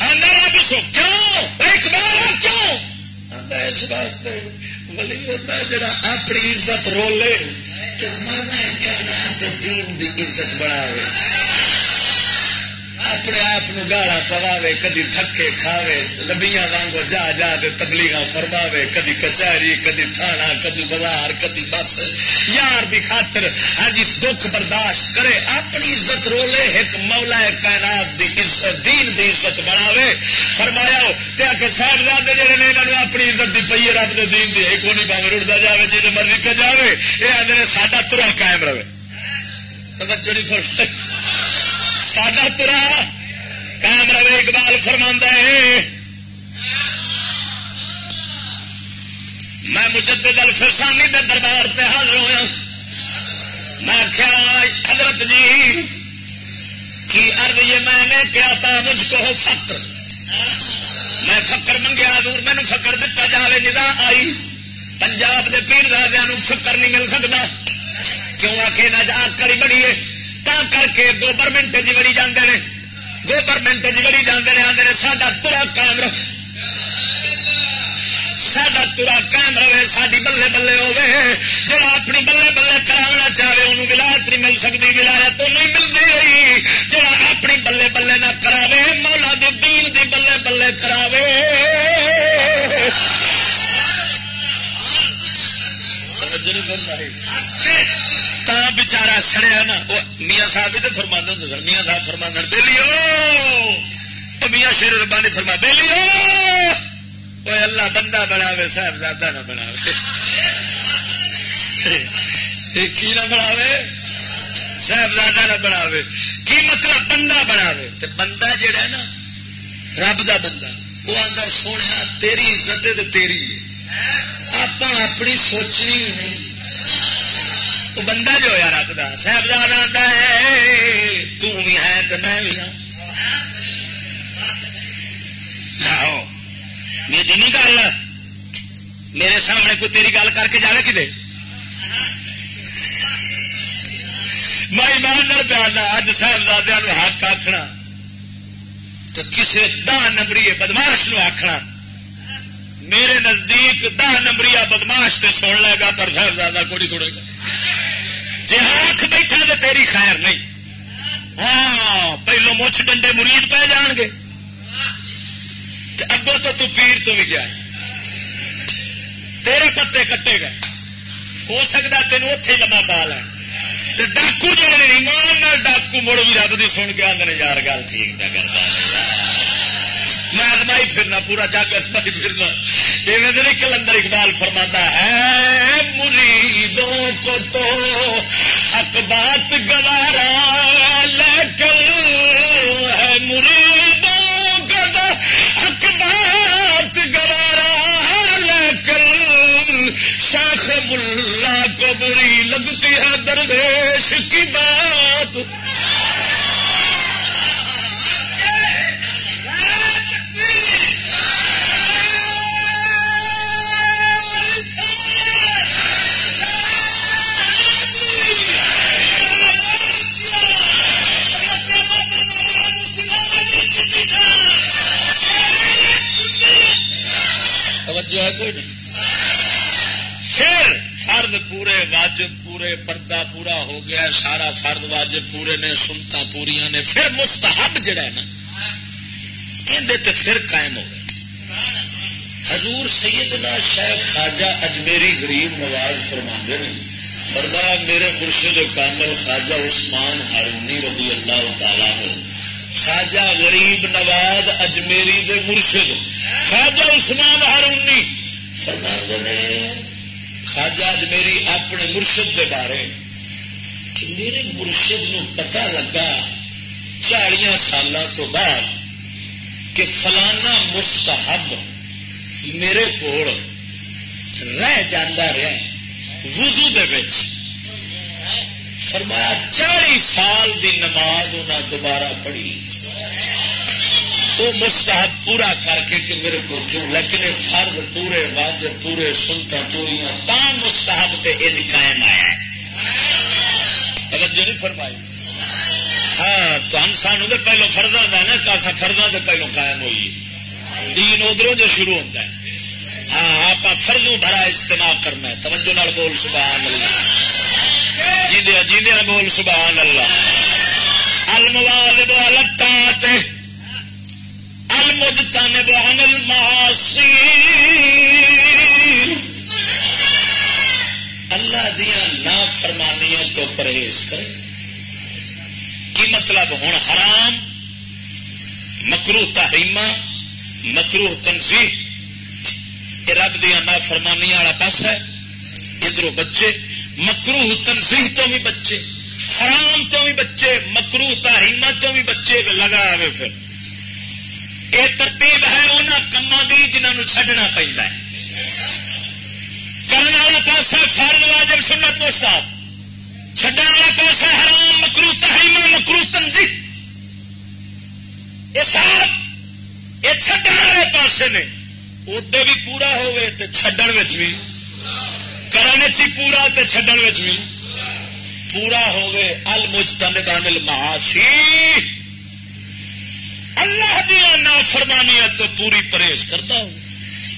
S1: اندر پوچھو کیوں؟ اقبال، کیوں؟ اس واسطے ولی ہوتا ہے جڑا اپنی عزت رولے تو مانا کہنا دین دی عزت بڑھاوے۔ اپنے آپ گالا پواوے، کدی تھکے کھاوے نبیا وانگو جا جا کے تبلیغ فرماوے، کدی کچہری، کدی تھانا کدی بازار، کدی بس۔ یار بھی خاطر ہاں جی دکھ برداشت کرے، اپنی عزت رولے، ایک مولا کائنات دی عزت، دین دی عزت بناوے۔ فرمایا کہ صاحبزادے جڑے نے یہاں اپنی عزت دی پی رب دے دین دی، ایک نہیں پاوے رڑتا جائے جی مرضی کا جائے یہ آدھے ساڈا ترا قائم رہے۔ توجہ نہیں فرمائی۔ ساڈا ترا قائم رہے اقبال فرما ہے۔ میں مجدد الفرسانی دے دربار پہ حاضر ہوا میں آخیا حضرت جی کی ارد یہ میں نے کیا تھا، مجھ کو ہو فکر میں فکر منگیا دور مینو فکر دتا جائے ندا آئی۔ پنجاب کے پیر دادیا فکر نہیں مل سکتا کیوں آ کے نہ کری بڑی ہے۔ تا کر کے گورنمنٹ جی بڑی جانے گورنمنٹ جی بڑی جانے آدھے ساڈا ترا قائم رہے ساڈا ترا قائم رہے ساری بلے بلے ہوے جڑا اپنی بلے بلے کرا چاہے انہوں ولایت نہیں مل سکتی ولایت تو نہیں ملتی رہی جڑا اپنی بلے بلے نہ کراوے مولا دی دین دی بلے بلے کراوے بچارا سڑیا نا، وہ میاں صاحب بھی تو فرما ہوں سن میاں صاحب فرما دے لیو میاں شیر ربانی فرما دے لیو وہ اللہ بندہ بناوے صاحب زیادہ نہ بناوے۔ کی نہ بناوے؟ صاحبزادہ نہ بناوے۔ کی مطلب بندہ بناوے؟ تو بندہ جڑا ہے نا، رب دا بندہ۔ وہ آتا سونے تیری عزت تیری۔ آپ اپنی سوچنی نہیں وہ بندہ جو ہوا رب کا صاحبزاد آتا ہے تھی ہے تو میں بھی ہوں میری نہیں گل میرے سامنے کوئی تیری گل کر کے جائے کتنے میں ایمان پیارنا اج صاحبزاد حق آخنا تو کسی دہ نمبری بدماش نو آخنا میرے نزدیک دہ نمبری بدماش تے سن لے گا، پر صاحبزادہ کوئی تھوڑے گا۔ جی آخ بیٹھا تو تیری خیر نہیں۔ ہاں پہلو مچھ ڈنڈے مرید پہ جان گے۔ اگوں تو تو پیر تو بھی گیا۔ تیرے پتے کٹے گئے۔ ہو سکتا تینوں اتے لما پا لین۔ ڈاکو جڑے ایمان ڈاکو مڑ بھی رب کی سن کے آدھے یار گل ٹھیک نہ کرتا میں ازمائی پھرنا پورا جگ ازمائی پھرنا یہ کلندر اقبال فرماتا ہے مریدوں کو تو حق بات گوارا لیکن ہے۔ مریدوں کو تو حق بات گوارا شاخ ملا کو بری لگتی ہے درویش کی بات۔ پورے پردہ پورا ہو گیا سارا فرد واجب، پورے نے سنتا پوریا نے۔ پھر مستحب جڑا ہے نا اندر پھر قائم ہو گیا حضور سیدنا شیخ خواجہ اجمیری غریب نواز فرما نے، فرمایا، میرے مرشد کامل خواجہ عثمان ہارونی رضی اللہ تعالیٰ ہو خواجہ غریب نواز اجمیری دے مرشد، خواجہ عثمان ہارونی۔ نے خاجا میری اپنے مرشد دے بارے کہ میرے مرشد نو پتا لگا چالیاں سال تو بعد کہ فلانا مستحب میرے کو رہ جانا رہا وزو فرمایا چالی سال دی نماز انہیں دوبارہ پڑھی وہ مستحب پورا کر کے کہ میرے کو کیوں؟ لیکن فرد پورے واجب، پورے سنتا پوریا تا مستحب تے ان قائم آیا ہے۔ توجہ نہیں فرمائی؟ ہاں تو ہم سانو تو پہلو فردا ہے نا کاسا فردا تو پہلو قائم ہوئی۔ دین ادھر جو شروع ہوتا ہے۔ ہاں آپ فردوں بھرا اجتماع کرنا ہے۔ توجہ نال بول، سبحان اللہ۔ جی دیا جی دیا بول، سبحان اللہ۔ الموالد والتات المجتنب عن المعاصی اللہ دیا نا فرمانیاں تو پرہیز کرے۔ کی مطلب؟ ہوں حرام مکرو تحریمہ مکرو تنظیح یہ رب دیا نا فرمانی والا پاس ہے۔ ادھر بچے مکرو تنظیح تو بھی بچے، حرام تو بھی بچے مکرو تحریمہ تو بھی بچے، لگا آئے پھر۔ یہ ترتیب ہے انہوں کما کی جنہوں چڈنا پہنتا ہے۔ کرنے والا پاسا فرد واجب سنت مستاب چڈن والا پاسا حرام مکرو تحریمہ مکرو تنظیم یہ سات یہ چڈن والے پاسے نے۔ ادے بھی پورا ہوئے تو چڈن بھی کرنے چی پورا تو چڈن بھی پورا ہوئے المجتن بانل معاشی اللہ دیا نا فرمانیاں تو پوری پرہیز کرتا ہوں۔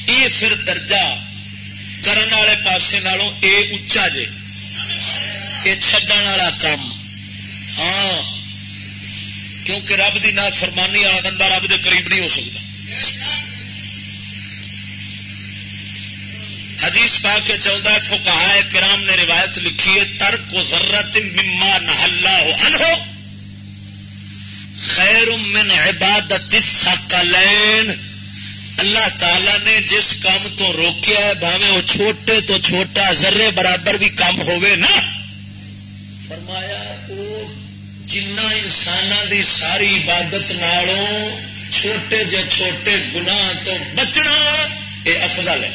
S1: یہ پھر درجہ کرن والے پاسے نالوں اے اچا جے۔ یہ چڈن والا کام۔ ہاں کیونکہ رب دی نا فرمانی والا بندہ رب دے قریب نہیں ہو سکتا۔ حدیث پا کے چاہتا ہے فکا کرام نے روایت لکھی ہے، ترک و ضرورت مما نہ ہو خیر من عبادت سکلین اللہ تعالی نے جس کام تو روکیا ہے بھاوے وہ چھوٹے تو چھوٹا، ذرے برابر بھی کام ہوئے نا۔ فرمایا وہ جنہ انسان دی ساری عبادت نالوں چھوٹے جے چھوٹے گناہ تو بچنا یہ افضل ہے۔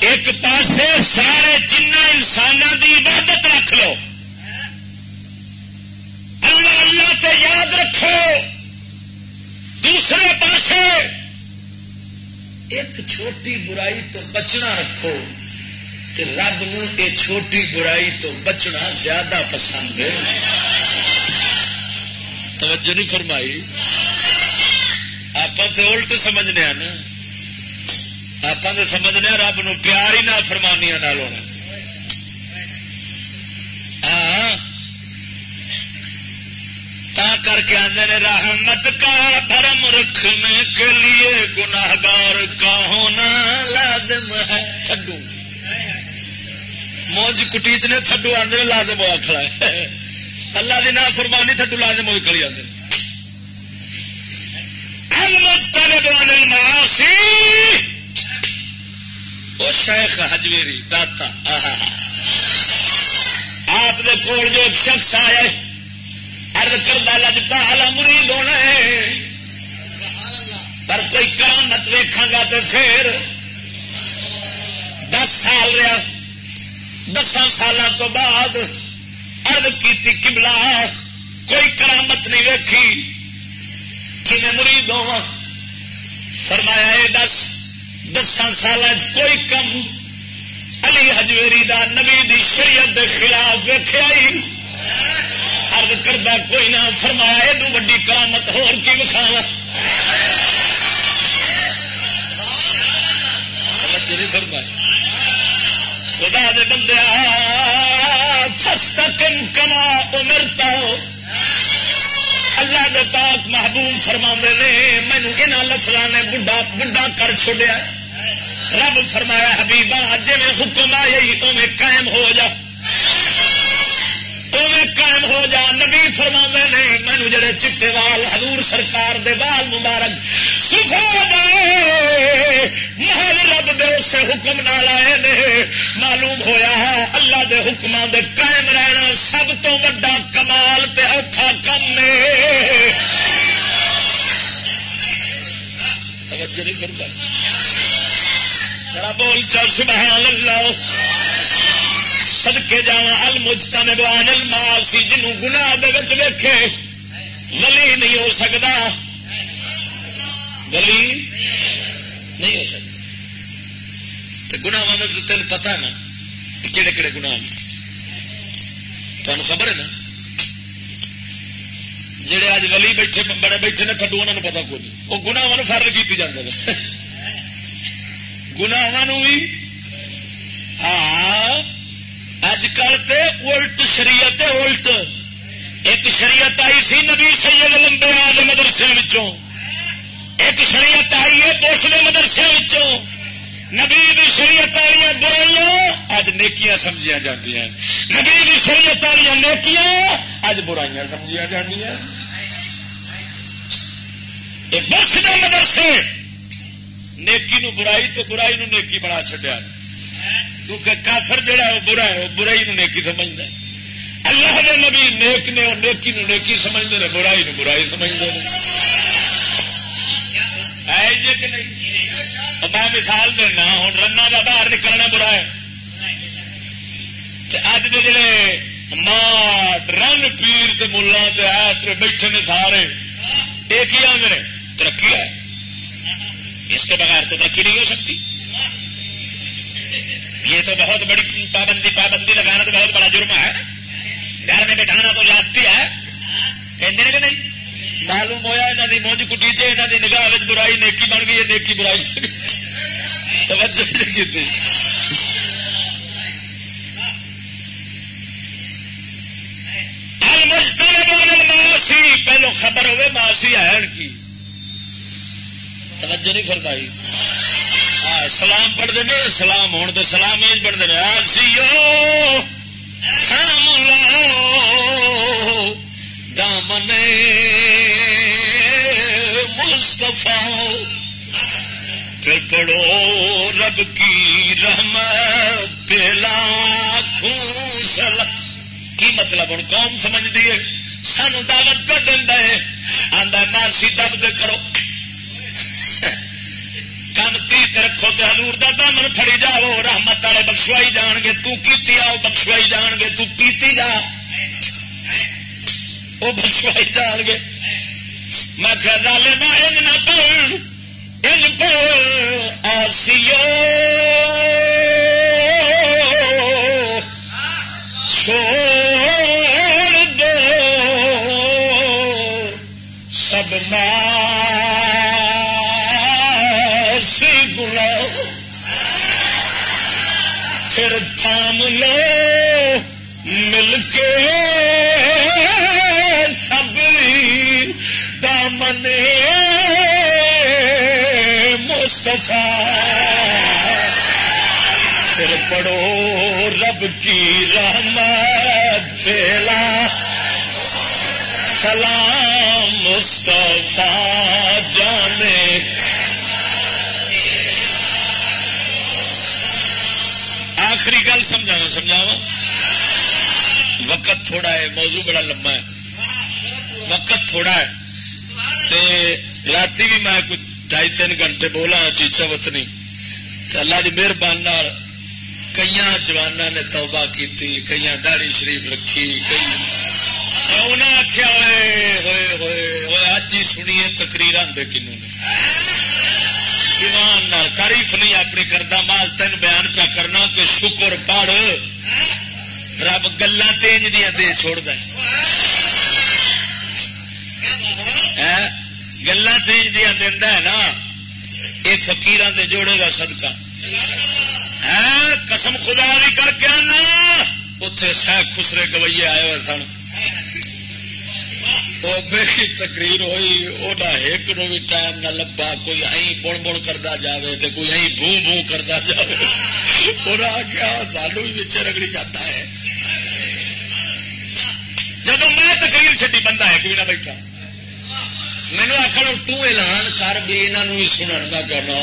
S1: ایک پاسے سارے جنہ انسان دی عبادت رکھ لو۔ اللہ اللہ تے یاد رکھو دوسرے پاسے ایک چھوٹی برائی تو بچنا رکھو تے رب نو یہ چھوٹی برائی تو بچنا زیادہ پسند ہے۔ توجہ نہیں فرمائی۔ آپ تو الٹ سمجھنے ہاں نا۔ آپ تو سمجھنے ہاں رب نو پیار ہی نہ فرمانیاں ہونا ہاں کر کے آدھے نے رحمت کا بھرم رکھنے کے لیے گناگار کا ہونا لازم ہے تھڈو موج کٹیچ نے تھڈو آدھے لازم ہوا کھڑا ہے۔ اللہ کی نا فرمانی تھڈو، لازم ہوئی کھڑی آدھے وہ شیخ ہجویری داتا آپ دے کول جو ایک شخص آیا ہے ارد کردہ لجپالا مرید ہونا ہے۔ پر کوئی کرامت ویکھا گا تو پھر دس سال رہا۔ دسان سال تو بعد ارد کی کملا کوئی کرامت نہیں ویکھی۔ کہ مرید ہوا فرمایا ہے دس دسان سال کوئی کم علی ہجویری دا نبی دی شریعت دے خلاف ویخیا ہی۔ ارد کردہ کوئی نہ فرمایا یہ ویڈی کرامت ہو وکھاوا خدا دے بندے فستقم کما امرتا۔ اللہ دے پاک محبوب فرما نے مینو یہاں لفظوں نے بڑھا بڑھا کر چھوڑیا۔ رب فرمایا، حبیبا جی حکم آئی اوے قائم ہو جا۔ قائم ہو جا، نبی فرما نے، مینو جڑے چٹے وال حضور سرکار دے وال مبارک محل رب دے اسے حکم نہ لائے نے، معلوم ہویا ہے، اللہ دے حکم دے قائم رہنا سب تو وا کمال تے اوکھا کم نے توجہ نہیں کرتا۔ بول چل، سبحان اللہ۔ سدکے جا المجتا میں بوان المال سی جنوں گنا ویکھے، ولی نہیں ہو سکتا ولی نہیں ہو سکتا گنا تین پتا نا کہڑے کہڑے گنا تمہیں خبر ہے نا جہے اج ولی بیٹھے، بڑے بیٹھے نے تھڈو انہوں پتا کوئی نہیں۔ وہ گنا فرد کی جاتے ہیں گنا بھی ہاں اج الٹ شریعت الٹ۔ ایک شریعت آئی سی نبی سید لمبے آدھے مدرسے ایک شریعت آئی ہے بوسلے مدرسے نبی شریعت والی برائیاں اج نیکیاں سمجھیا جاتی نبی شریعت والی نیکیاں۔ اج برائیاں سمجھیا جاتی بوسلے مدرسے۔ نیکی نو برائی تو برائی نو نیکی بنا چڈیا کیونکہ کافر جڑا ہے وہ برا ہے، وہ برائی نو نیکی سمجھتا ہے۔ اللہ نے نبی نیک نے اور نیکی نو نیکی سمجھتے ہیں، برائی نو برائی سمجھتے ہیں۔ ہے کہ نہیں؟ میں مثال دینا، ہوں رنا کا باہر نکلنا برا ہے۔ اج کے جڑے ماٹ رن پیر ملا بیٹھے نے سارے، ایک ہی آدھے ترقی ہے۔ اس کے بغیر تو ترقی نہیں ہو سکتی۔ یہ تو بہت بڑی پابندی پابندی لگانا تو بہت بڑا جرم ہے۔ گھر میں بٹھانا تو جاتی ہے۔ کہ نہیں؟ معلوم ہوا یہاں کی مونج کٹی چ یہاں کی نگاہ برائی نیکی بن گئی ہے، نیکی برائی توجہ کی ماسی پہلو خبر ہوئے ماسی ہے کی۔ توجہ نہیں فرمائی۔ ہاں، سلام پڑھتے ہیں، سلام ہونے تو سلام ہی پڑھتے ہیں۔ آسیو سام لو دامن مستفا پھر پڑھو، رب کی رحمت، پہلا خوشل کی مطلب ہوں قوم سمجھ دیے سانو دعوت کر دینا ہے۔ آدھا مارسی دب دے کرو۔ کن تیت رکھو تو ہلور کا دامن فری جاؤ، رحمت والے بخشوائی جان گے تیتی آؤ، بخشوائی جان گے تیتی جا۔ وہ بخشوائی جان گے۔ میں کہ رالے نہ ان نہ پڑھ ان پڑھ آسیو۔ چھوڑ دو۔ پھر تھام لو مل کے سب دامن مستفا۔ پھر پڑھو رب کی رحمت پھیلا۔ سلام مستفا۔ آخری سمجھاوا وقت تھوڑا ہے، موضوع بڑا لمبا ہے۔ وقت تھوڑا ہے۔ رات بھی میں کچھ ڈھائی تین گھنٹے بولا چیچا وطنی۔ اللہ کی مہربانی کئی جوانا نے توبہ کی کئی داڑی شریف رکھی کئی انہیں آخیا ہوئے ہوئے ہوئے ہوئے اج ہی سنیے تقریر آدھے کنو تعریف نہیں اپنی کرتا ماس تین بیان پیا کرنا کہ شکر پڑھ۔ رب گلا تیج دیا دے چھوڑ دے۔ گلا تیج دیا دینا ہے نا۔ یہ فکیر دے جوڑے گا سدکا قسم خدا بھی کر کے آنا۔ اتے سہ خسرے گوئیے آئے ہوئے سن۔ میری تقریر ہوئی وہ ایک نو بھی ٹائم نہ لبا کوئی ائی بن بن کرتا جائے تو کوئی ائی بو بو کرتا جائے انہیں کیا سانو بھی بچے رگڑی جاتا ہے۔ جب میں تقریر چڈی بندہ ایک بھی نہ بیٹھا۔ مینو آخر تلان کر بھی یہاں بھی سنن۔ کا کرنا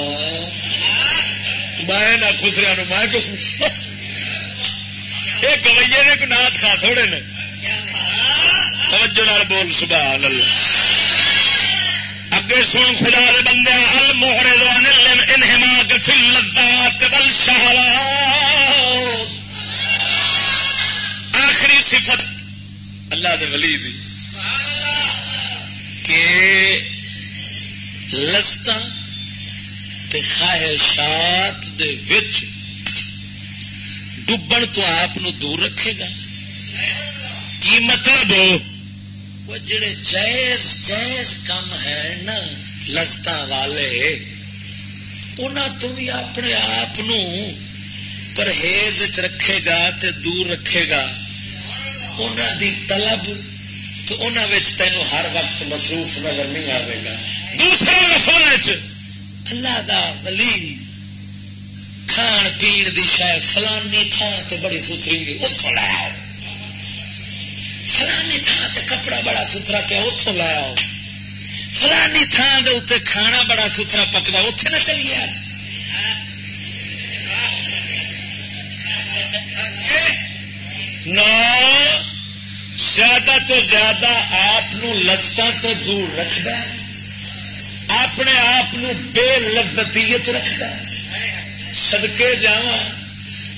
S1: میں نہ خسریا میں یہ گوئیے نے کوئی نات کھا تھوڑے نے۔ توجہ نال بول، سبحان اللہ۔ اگے سن خدا دے بندے المعرض عن الانحماق في اللذات والشهوات صفت اللہ دے ولی دی۔ کہ لذت خواہشات دے وچ ڈبن تو آپ دور رکھے گا۔ کی مطلب؟ وہ جڑے جائز جائز کم ہے نا لذت والے انہوں تو بھی اپنے آپ پرہیز رکھے گا تے دور رکھے گا۔ انہوں دی طلب تو انہوں تینوں ہر وقت مصروف نظر نہیں آئے گا۔ دوسرے لفظ اللہ دا ولی کھان پین دی شاید فلانی تھان تے بڑی ستری اتوں لایا فلانی تھان تے کپڑا بڑا ستھرا پیا اتوں لایا فلانی تھان دے اتنے کھانا بڑا ستھرا پکتا اتنے نہ چلیے نو، زیادہ تو زیادہ آپ لذتوں تو دور رکھتا اپنے آپ بے لذتیت رکھتا سدکے جا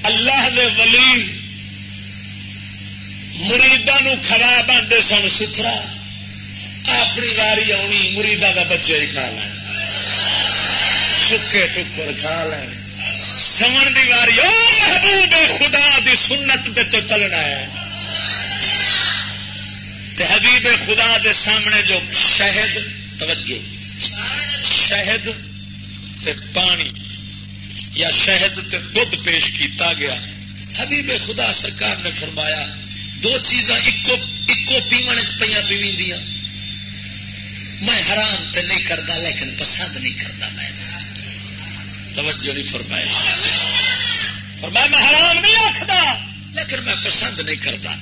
S1: اللہ دے ولی مریدان خراب آتے سن ستھرا۔ اپنی واری آنی مریدا کا بچے ہی کھا لینا سکے ٹکر کھا لین سمن کی واری، او محبوب خدا دی سنت تو چلنا ہے۔ حبیب خدا دے سامنے جو شہد، توجہ، شہد تے پانی یا شہد تے دھد پیش کیتا گیا۔ حبیب خدا سرکار نے فرمایا دو چیزاں اکو پیمن چ پہ پیوی دیا میں حرام تے نہیں کرتا لیکن پسند نہیں کرتا میں۔ توجہ نہیں فرمایا فرمایا میں حرام نہیں آخدا لیکن میں پسند نہیں کرتا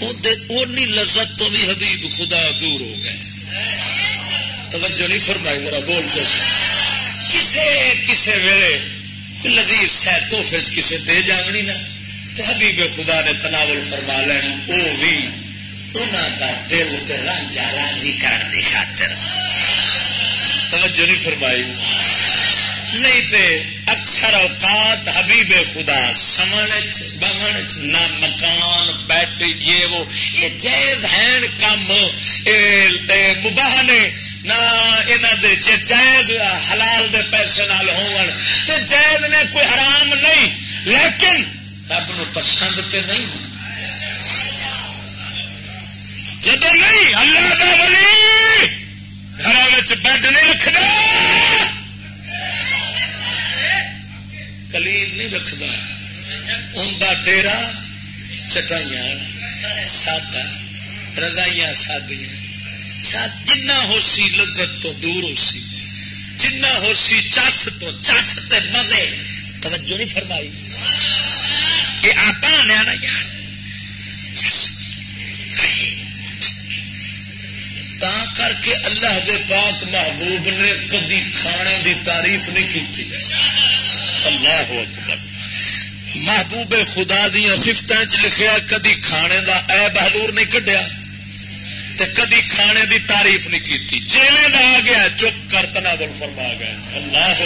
S1: اونی لذت تو بھی حبیب خدا دور ہو گئے۔ توجہ نہیں فرمائی میرا بول کسے کسے ویلے لذیذ سہ توحفے کسے دے جاونی نا تو حبیب خدا نے تناول فرما لینا وہ بھی انہوں کا دل رانجا راضی کرنے کی خاطر۔ توجہ نہیں فرمائی۔ نہیں تے اکثر اوقات حبیب خدا سمن نہ مکان بیٹ یہ وہ۔ یہ جائز ہیں کم مباہ نے، نہ جائز حلال دے پیسے نال ہون۔ تے جائز نے کوئی حرام نہیں، لیکن رب نو پسند تے نہیں جب نہیں، اللہ کا ولی۔ گھر بیڈ نہیں رکھنا کلیل نہیں رکھتا ان کا ڈیرا، چٹائیاں، سادہ، رضائیاں، سادیاں۔ جنا ہو سی لگت تو دور ہو سی جنا ہو سی چس تو چس تے مزے۔ توجہ نہیں فرمائی۔ یہ آپ آنے نا یار۔ تا کر کے اللہ دے پاک محبوب نے کدی کھانے دی تعریف نہیں کی اللہ اکبر۔ محبوب خدا دیا سفت لکھیا کدی کھانے دا اے بہادور نہیں کڈیا تے کدی کھانے دی تعریف نہیں کی جیویں دا آ گیا چپ کر تنا بل فرما گیا اللہ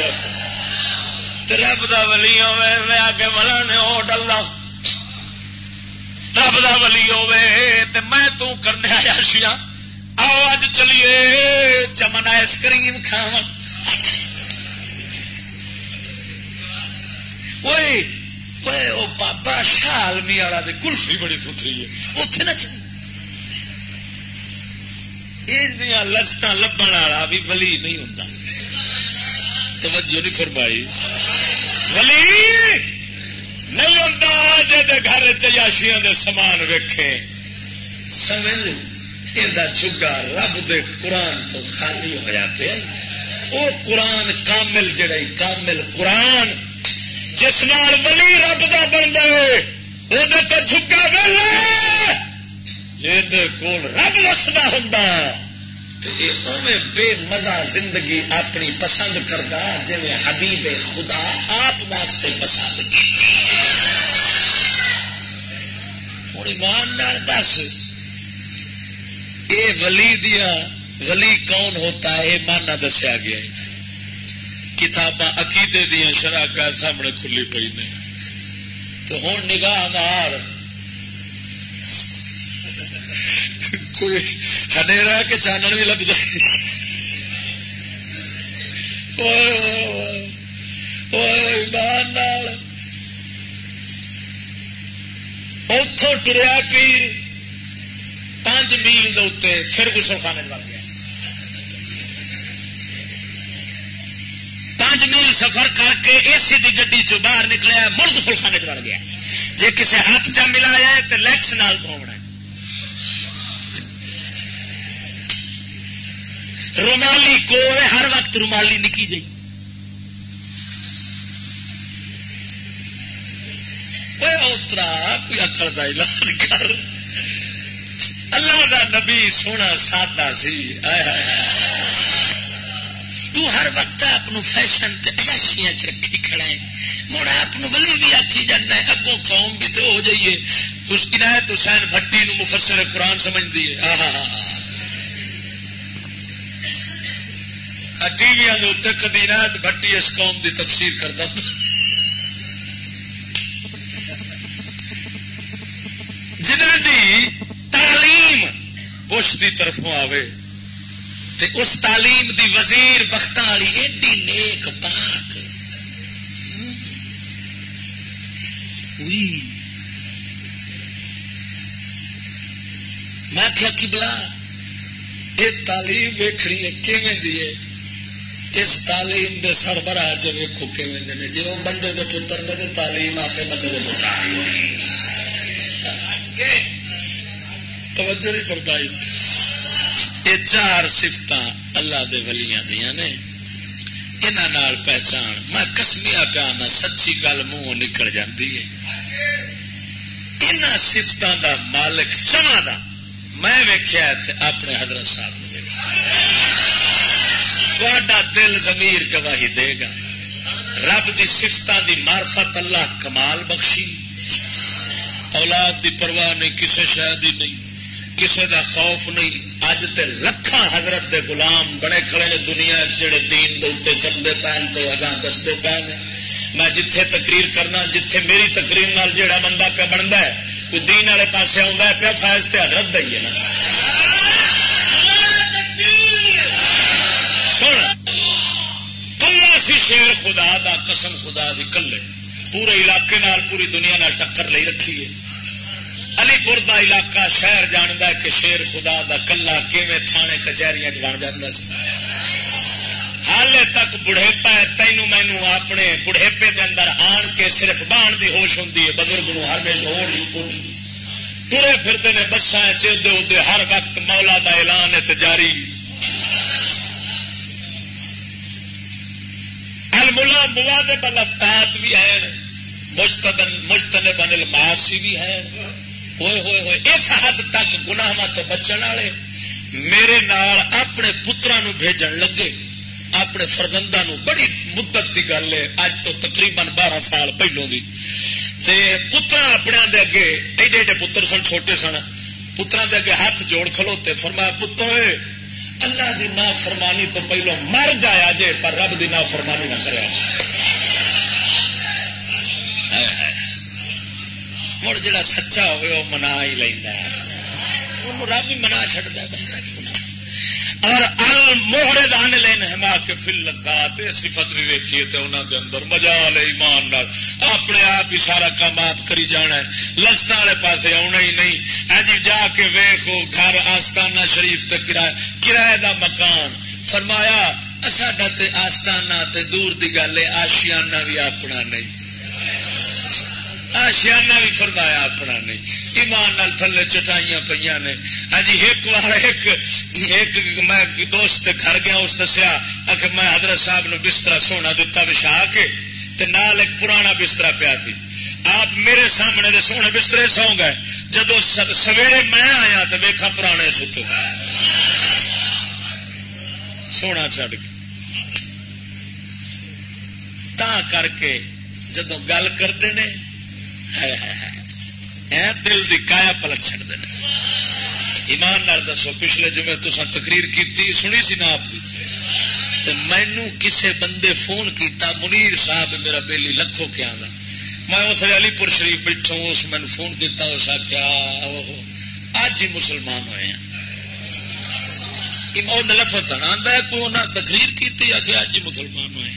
S1: رب دا ولی ہوے آگے والا نے او ڈلا رب دا ولی ہوے تے میں تو کرنے آیا شیا آؤ اج چلیے، چمن آئس کریم کھاو کوئی وہ بابا شالمی والا کلفی بڑی ستری ہے۔ اتنے نہ چلی۔ یہ لسٹ لبن والا بھی ولی نہیں ہوں توجہ نہیں فرمائی۔ ولی، نہیں ہوں جب گھر چیاشیا کے سامان ویکھے سمجھ یہ چگا رب دے قرآن تو خالی ہوا پیا۔ وہ قرآن کامل جڑا کامل قرآن، جس نال ولی رب کا بن گئے وہ تو چگا ویلا کول رب وسدا ہوں بے مزہ زندگی اپنی پسند کرتا جی حبیب خدا آپ واسطے پسند کی ہوں، ایمان دس۔ یہ ولی دیا، ولی کون ہوتا ہے؟ یہ مانا دسیا گیا کتاباں، عقیدے دیا شراکت سامنے کھلی پی نے۔ تو ہوں، نگاہ مار۔ کوئی ہنیرا کے چانن بھی لگ جائے۔ اتوں ٹریا پیر پانچ میل دے پھر گسل خانے بن گیا۔ پانچ میل سفر کر کے اے سی کی گڈی چ باہر نکلیا مڑ گسل خانے بن گیا۔ جی کسی ہاتھ چ ملایا تو لیکس نال دھونا رومالی کو ہر وقت رومالی نکی جی اترا کوئی اکڑ کا علاج کر۔ اللہ دا نبی سونا سادہ سی۔ تو ہر وقت آپ فیشن ایاشیاں رکھی کھڑا ہے۔ مڑا آپ بلی بھی آخی جانا ہے، اگوں قوم بھی تو ہو جائیے۔ اس عنایت حسین بھٹی نو مفسر قرآن سمجھتی ہے۔ ٹی وی کدی عنایت بھٹی اس قوم دی تفسیر کرتا جنہ دی تعلیم بش دی طرفوں آوے تے اس تعلیم دی وزیر بخت والی ایڈی نیک پاک میں کیا کی بلا یہ تعلیم ویخنی ہے کیون دی ہے؟ اس تعلیم دے سربراہ چ ویکو کیون جی وہ بندے کے پتر نے تعلیم آپ بندے کے پتر توجہ نہیں فرمائی۔ یہ چار سفت اللہ دے ولیاں دیا نے۔ یہاں پہچان، میں کسمیا پیا، میں سچی گل منہ نکل جاتی ہے۔ ان سفتوں دا مالک چواں میں ویخیا اپنے حضرت صاحب تا دل زمیر گواہی دے گا۔ رب دی سفتوں دی مارفت اللہ کمال بخشی۔ اولاد دی پرواہ نہیں کسی شاید ہی نہیں کسی دا خوف نہیں۔ اج تے لکھاں حضرت دے غلام بڑے کھڑے نے دنیا جڑے دین دے چلتے پے اگاں دستے پے نے۔ میں جتھے تقریر کرنا، جتھے میری تقریر نال جڑا بندہ پہ بنتا ہے کوئی دین والے پاس آ پیا فائز تے حضرت دئی ہے نا۔ سن، کلا سی شیر خدا دا، قسم خدا دی کلے۔ پورے علاقے نال، پوری دنیا نال ٹکر لے رکھی ہے۔ علی پور کا علاقہ، شہر جانتا ہے کہ شیر خدا دا کلا کیویں تھانے کچہری بن جاتا حالے تک بڑھےپا تینوں مینو اپنے بڑھےپے دے اندر آن کے صرف بان دی ہوش ہوں بزرگ نو ہر ویل ہو ترے پھرتے ہیں بسان چدے ادے ہر وقت مولا دا اعلان ہے جاری الملا ملا دے بلتات بھی ہیں مجتن بنل ماسی بھی ہیں ہوئے ہوئے ہوئے اس حد تک گناہ تو بچن والے میرے نال اپنے پترا بھیجن لگے اپنے فرزندہ نو بڑی مدت کی گل ہے، اج تو تقریباً بارہ سال پہلو دی۔ پترا اپنے دے اگے، ایڈے ایڈے پتر سن، چھوٹے سن پترا دے اگے ہاتھ جوڑ کھلوتے فرمایا، پتر اللہ دی نا فرمانی تو پہلو مر جایا جے، پر رب دی نا فرمانی نہ کرے۔ مڑ جا سچا ہوئے وہ منا ہی لینا رب ہی منا چڑتا اور موہرے دان لین ہما کے فل لگا صفت بھی ویکھیے تے انہوں دے اندر۔ مزا لے ایمان نال۔ اپنے آپ ہی سارا کام آپ کری جانا ہے۔ لسٹ والے پاس آنا ہی نہیں۔ اج جی جا کے ویخو گھر آستانہ شریف تے کرایہ کرایہ دا مکان۔ فرمایا، ساڈا تے آستانہ تے دور دی گل ہے، آشیانہ بھی اپنا نہیں۔ آشیانہ بھی فرمایا اپنا نہیں ایمان نال تھلے چٹائیاں پہ نے۔ ہاں جی ایک بار ایک ایک میں دوست گھر گیا، اس دسیا کہ میں حضرت صاحب نو بستر سونا دتا بچھا کے، تے نال ایک پرانا بستر پیا سی۔ آپ میرے سامنے دے سونے بسترے سو گئے۔ جدو سویرے میں آیا تو ویخا پرانے ستے سونا چڈ کے۔ تا کر کے جدو گل کرتے ہیں دل کی کایا پلٹ چڑھتے ہیں ایمان نال دسو، پچھلے جمعے تو تقریر کی سنی سی نا آپ کی مینو کسے بندے فون کیتا، منیر صاحب میرا بیلی لکھو کیا دا میں اس علی پور شریف بیٹھا اس میں فون کیا اس آخیا اج ہی مسلمان ہوئے ہیں۔ لفظ آتا ہے، کوئی انہیں تقریر کی آخر اج مسلمان ہوئے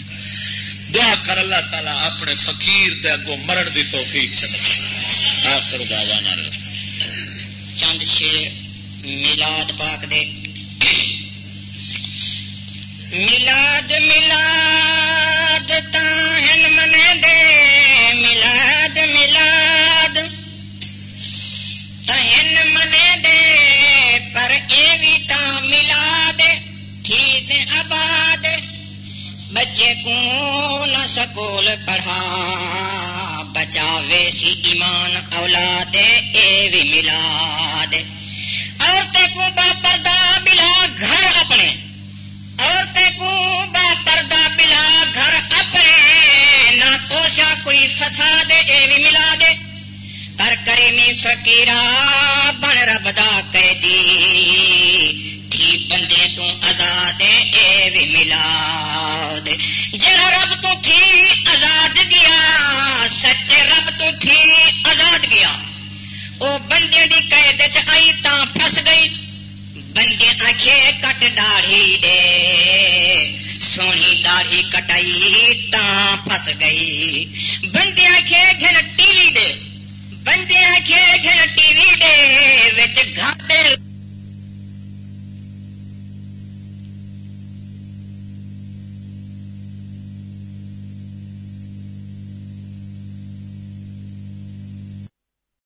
S1: دعا کر اللہ تعالیٰ اپنے فقیر دے اگوں مرن دی توفیق چل آخر دعوانا
S2: چند شیر میلاد پاک دے۔ ملاد ملاد تاہن منے دے۔ ملاد ملاد تہن منے دے۔ پر ایوی تا ملاد تھی سے آباد۔ بچے کو نہ سکول پڑھا بچا ویسی ایمان اولاد، اے بھی ملا دے عورتیں کو با پردہ بلا گھر اپنے، عورتیں کو با پردہ بلا گھر اپنے۔ نہ پوشا کوئی فساد، اے بھی ملا دے کر کریمی فقیرہ بن رب دا قیدی، تھی بندے تو آزاد، اے بھی ملا دے جڑا رب تو تھی آزاد گیا، سچے رب تو تھی آزاد گیا۔ وہ بندے دی قید آئی تا پھس گئی۔ بندے آخے کٹ داڑھی دے۔ سونی داڑھی کٹائی تا پھس گئی۔ بندے آخے گھن ٹی وی دے۔ بندے آخے گھن ٹی وی دے گھر